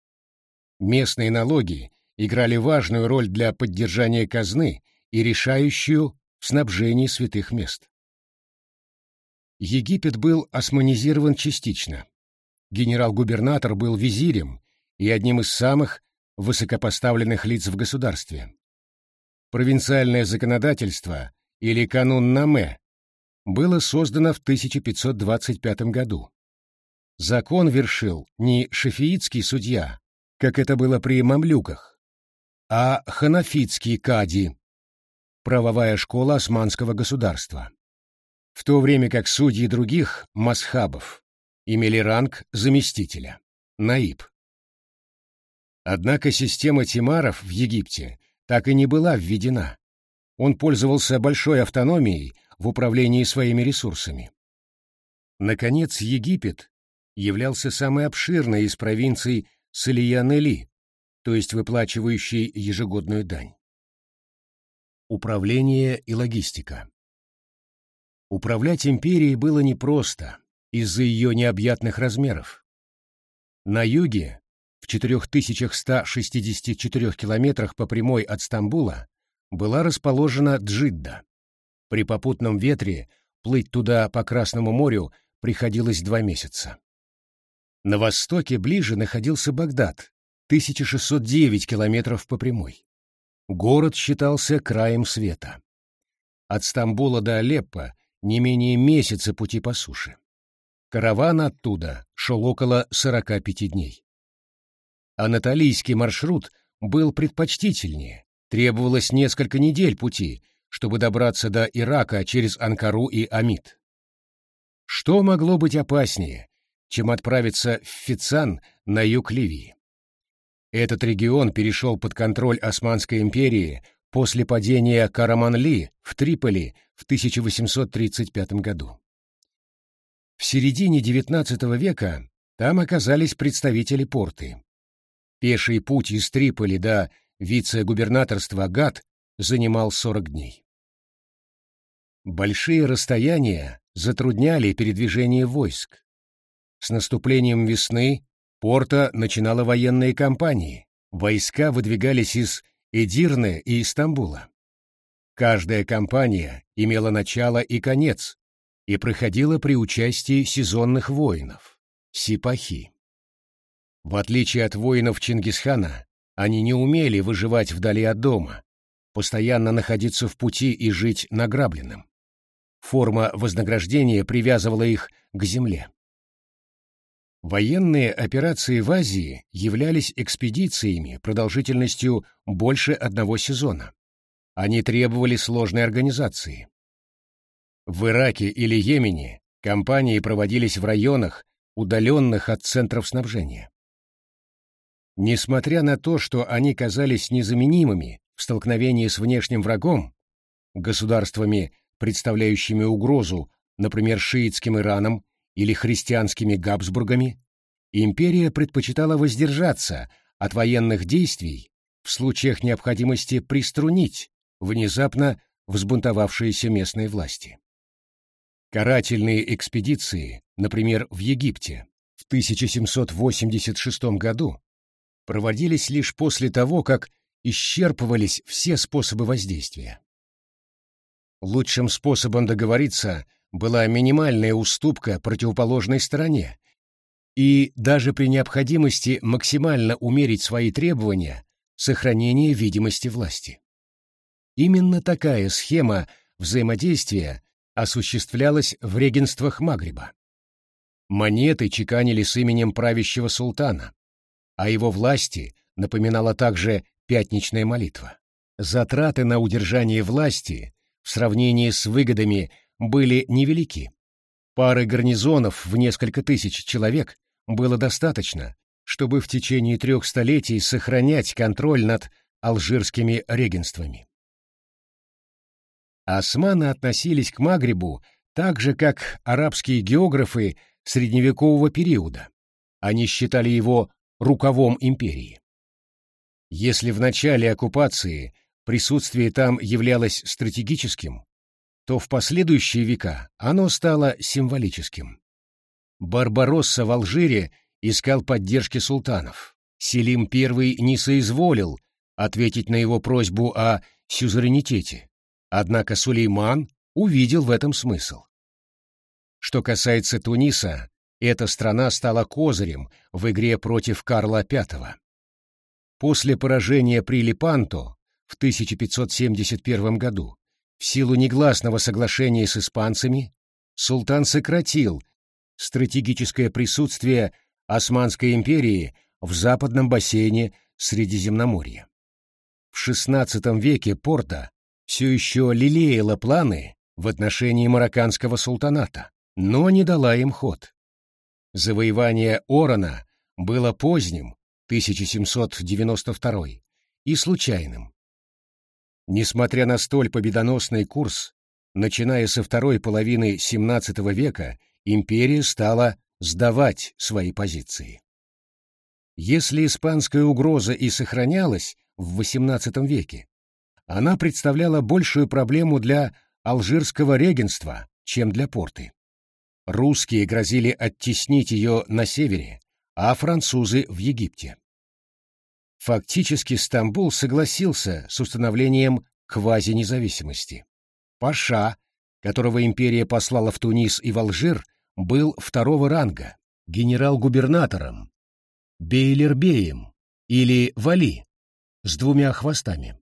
Местные налоги играли важную роль для поддержания казны и решающую в снабжении святых мест. Египет был османизирован частично. Генерал-губернатор был визирем и одним из самых высокопоставленных лиц в государстве. Провинциальное законодательство, или канун Наме, было создано в 1525 году. Закон вершил не шафиитский судья, как это было при мамлюках, а ханафитский кади, правовая школа османского государства, в то время как судьи других масхабов имели ранг заместителя, наиб. Однако система тимаров в Египте так и не была введена. Он пользовался большой автономией в управлении своими ресурсами. Наконец, Египет являлся самой обширной из провинций Салиян-Эли, то есть выплачивающей ежегодную дань. Управление и логистика Управлять империей было непросто из-за ее необъятных размеров. На юге, в 4164 километрах по прямой от Стамбула, была расположена Джидда. При попутном ветре плыть туда по Красному морю приходилось два месяца. На востоке ближе находился Багдад, 1609 километров по прямой. Город считался краем света. От Стамбула до Алеппо не менее месяца пути по суше. Караван оттуда шел около 45 дней. Анатолийский маршрут был предпочтительнее, требовалось несколько недель пути, чтобы добраться до Ирака через Анкару и Амид. Что могло быть опаснее, чем отправиться в Фицан на юг Ливии? Этот регион перешел под контроль Османской империи после падения Караманли в Триполи в 1835 году. В середине XIX века там оказались представители порты. Пеший путь из Триполи до вице-губернаторства Гат занимал 40 дней. Большие расстояния затрудняли передвижение войск. С наступлением весны Порта начинала военные кампании, войска выдвигались из Эдирны и Стамбула. Каждая кампания имела начало и конец и проходила при участии сезонных воинов – сипахи. В отличие от воинов Чингисхана, они не умели выживать вдали от дома, постоянно находиться в пути и жить награбленным. Форма вознаграждения привязывала их к земле. Военные операции в Азии являлись экспедициями продолжительностью больше одного сезона. Они требовали сложной организации. В Ираке или Йемене кампании проводились в районах, удаленных от центров снабжения. Несмотря на то, что они казались незаменимыми в столкновении с внешним врагом, государствами, представляющими угрозу, например, шиитским Ираном или христианскими Габсбургами, империя предпочитала воздержаться от военных действий в случаях необходимости приструнить внезапно взбунтовавшиеся местные власти. Карательные экспедиции, например, в Египте в 1786 году, проводились лишь после того, как исчерпывались все способы воздействия. Лучшим способом договориться была минимальная уступка противоположной стороне, и даже при необходимости максимально умерить свои требования сохранение видимости власти. Именно такая схема взаимодействия осуществлялась в регенствах Магриба. Монеты чеканили с именем правящего султана, а его власти напоминала также пятничная молитва. Затраты на удержание власти в сравнении с выгодами были невелики. Пары гарнизонов в несколько тысяч человек было достаточно, чтобы в течение трех столетий сохранять контроль над алжирскими регенствами. Османы относились к Магрибу так же, как арабские географы средневекового периода. Они считали его рукавом империи. Если в начале оккупации присутствие там являлось стратегическим, то в последующие века оно стало символическим. Барбаросса в Алжире искал поддержки султанов. Селим I не соизволил ответить на его просьбу о сюзеренитете, однако Сулейман увидел в этом смысл. Что касается Туниса, эта страна стала козырем в игре против Карла V. После поражения при Лепанто в 1571 году в силу негласного соглашения с испанцами султан сократил стратегическое присутствие Османской империи в западном бассейне Средиземноморья. В XVI веке Порта все еще лелеяла планы в отношении марокканского султаната, но не дала им ход. Завоевание Орона было поздним, 1792, и случайным. Несмотря на столь победоносный курс, начиная со второй половины XVII века империя стала сдавать свои позиции. Если испанская угроза и сохранялась в XVIII веке, она представляла большую проблему для алжирского регенства, чем для порты. Русские грозили оттеснить ее на севере, а французы в Египте. Фактически Стамбул согласился с установлением квазинезависимости. Паша, которого империя послала в Тунис и в Алжир, был второго ранга, генерал-губернатором, Бейлербеем или Вали, с двумя хвостами.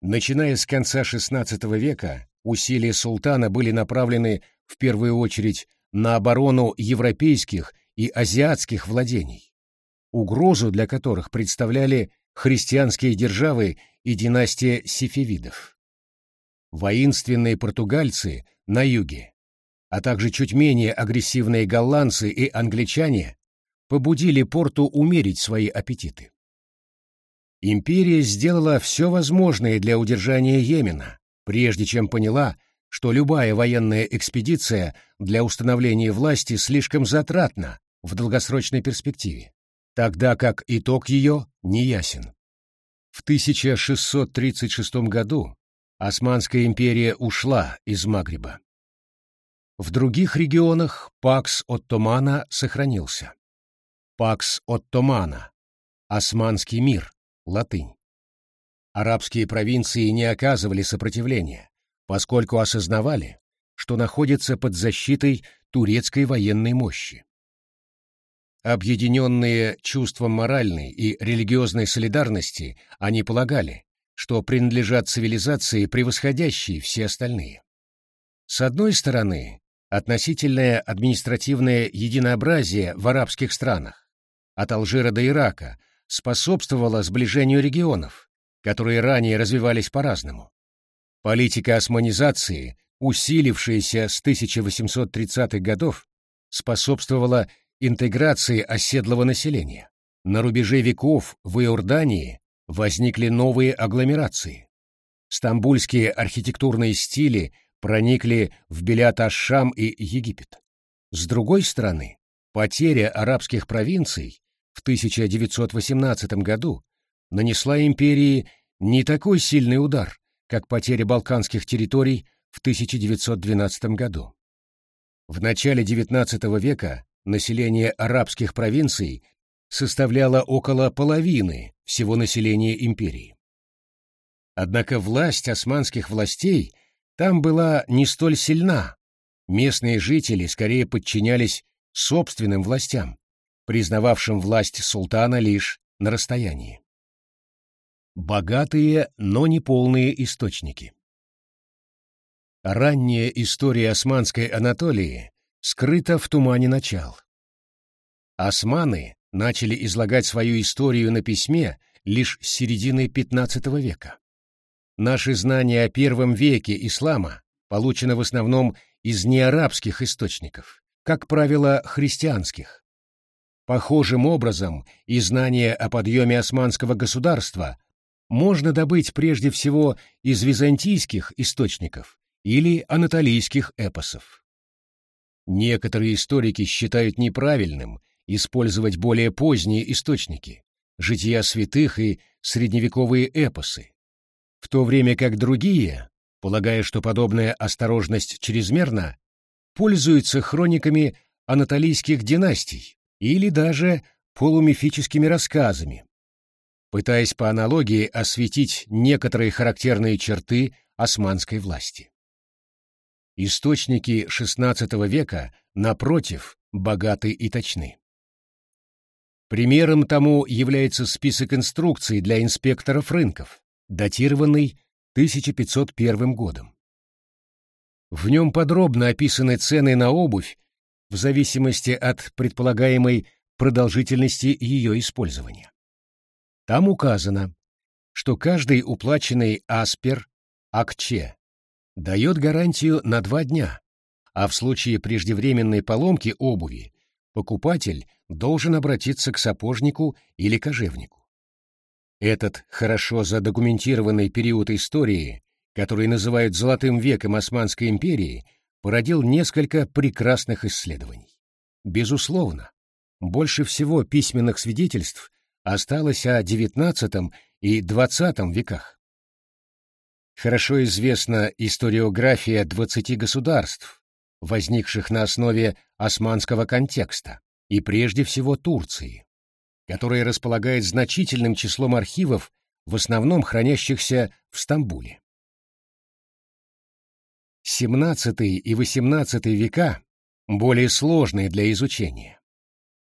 Начиная с конца XVI века, усилия султана были направлены в первую очередь на оборону европейских и азиатских владений угрозу для которых представляли христианские державы и династия сефевидов. Воинственные португальцы на юге, а также чуть менее агрессивные голландцы и англичане побудили порту умерить свои аппетиты. Империя сделала все возможное для удержания Йемена, прежде чем поняла, что любая военная экспедиция для установления власти слишком затратна в долгосрочной перспективе тогда как итог ее не ясен. В 1636 году Османская империя ушла из Магриба. В других регионах Пакс Оттомана сохранился. Пакс Оттомана – Османский мир, латынь. Арабские провинции не оказывали сопротивления, поскольку осознавали, что находятся под защитой турецкой военной мощи. Объединенные чувством моральной и религиозной солидарности, они полагали, что принадлежат цивилизации, превосходящей все остальные. С одной стороны, относительное административное единообразие в арабских странах, от Алжира до Ирака, способствовало сближению регионов, которые ранее развивались по-разному. Политика османизации, усилившаяся с 1830-х годов, способствовала интеграции оседлого населения. На рубеже веков в Иордании возникли новые агломерации. Стамбульские архитектурные стили проникли в Белят-Аш-Шам и Египет. С другой стороны, потеря арабских провинций в 1918 году нанесла империи не такой сильный удар, как потеря балканских территорий в 1912 году. В начале XIX века население арабских провинций составляло около половины всего населения империи. Однако власть османских властей там была не столь сильна. Местные жители скорее подчинялись собственным властям, признававшим власть султана лишь на расстоянии. Богатые, но не полные источники. Ранняя история османской Анатолии скрыто в тумане начал. Османы начали излагать свою историю на письме лишь с середины XV века. Наши знания о первом веке ислама получены в основном из неарабских источников, как правило, христианских. Похожим образом и знания о подъеме османского государства можно добыть прежде всего из византийских источников или анатолийских эпосов. Некоторые историки считают неправильным использовать более поздние источники, жития святых и средневековые эпосы, в то время как другие, полагая, что подобная осторожность чрезмерна, пользуются хрониками анатолийских династий или даже полумифическими рассказами, пытаясь по аналогии осветить некоторые характерные черты османской власти. Источники XVI века, напротив, богаты и точны. Примером тому является список инструкций для инспекторов рынков, датированный 1501 годом. В нем подробно описаны цены на обувь в зависимости от предполагаемой продолжительности ее использования. Там указано, что каждый уплаченный аспер, акче, дает гарантию на два дня, а в случае преждевременной поломки обуви покупатель должен обратиться к сапожнику или кожевнику. Этот хорошо задокументированный период истории, который называют «золотым веком Османской империи», породил несколько прекрасных исследований. Безусловно, больше всего письменных свидетельств осталось о XIX и XX веках. Хорошо известна историография 20 государств, возникших на основе османского контекста, и прежде всего Турции, которая располагает значительным числом архивов, в основном хранящихся в Стамбуле. XVII и XVIII века более сложные для изучения.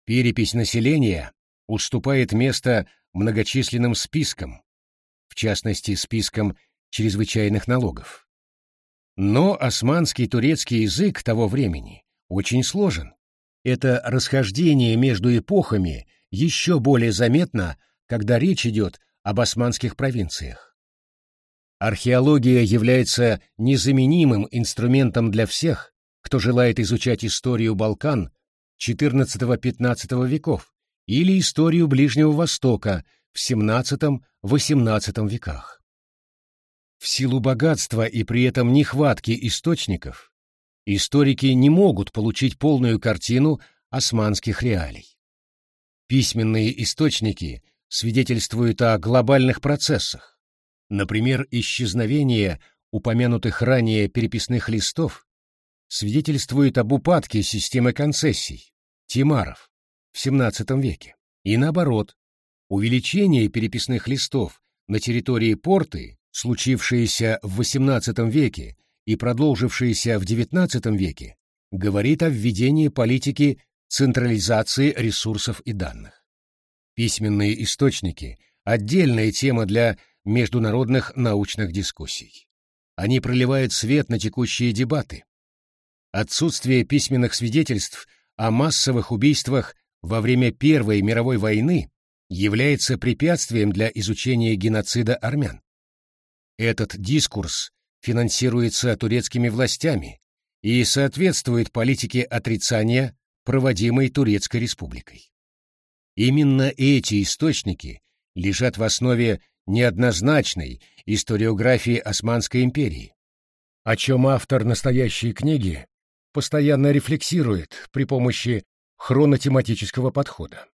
Перепись населения уступает место многочисленным спискам, в частности спискам чрезвычайных налогов. Но османский турецкий язык того времени очень сложен. Это расхождение между эпохами еще более заметно, когда речь идет об османских провинциях. Археология является незаменимым инструментом для всех, кто желает изучать историю Балкан XIV-XV веков или историю Ближнего Востока в XVII-XVIII веках. В силу богатства и при этом нехватки источников, историки не могут получить полную картину османских реалий. Письменные источники свидетельствуют о глобальных процессах. Например, исчезновение упомянутых ранее переписных листов свидетельствует об упадке системы концессий, тимаров, в XVII веке. И наоборот, увеличение переписных листов на территории порты случившееся в XVIII веке и продолжившееся в XIX веке, говорит о введении политики централизации ресурсов и данных. Письменные источники – отдельная тема для международных научных дискуссий. Они проливают свет на текущие дебаты. Отсутствие письменных свидетельств о массовых убийствах во время Первой мировой войны является препятствием для изучения геноцида армян. Этот дискурс финансируется турецкими властями и соответствует политике отрицания, проводимой Турецкой республикой. Именно эти источники лежат в основе неоднозначной историографии Османской империи, о чем автор настоящей книги постоянно рефлексирует при помощи хронотематического подхода.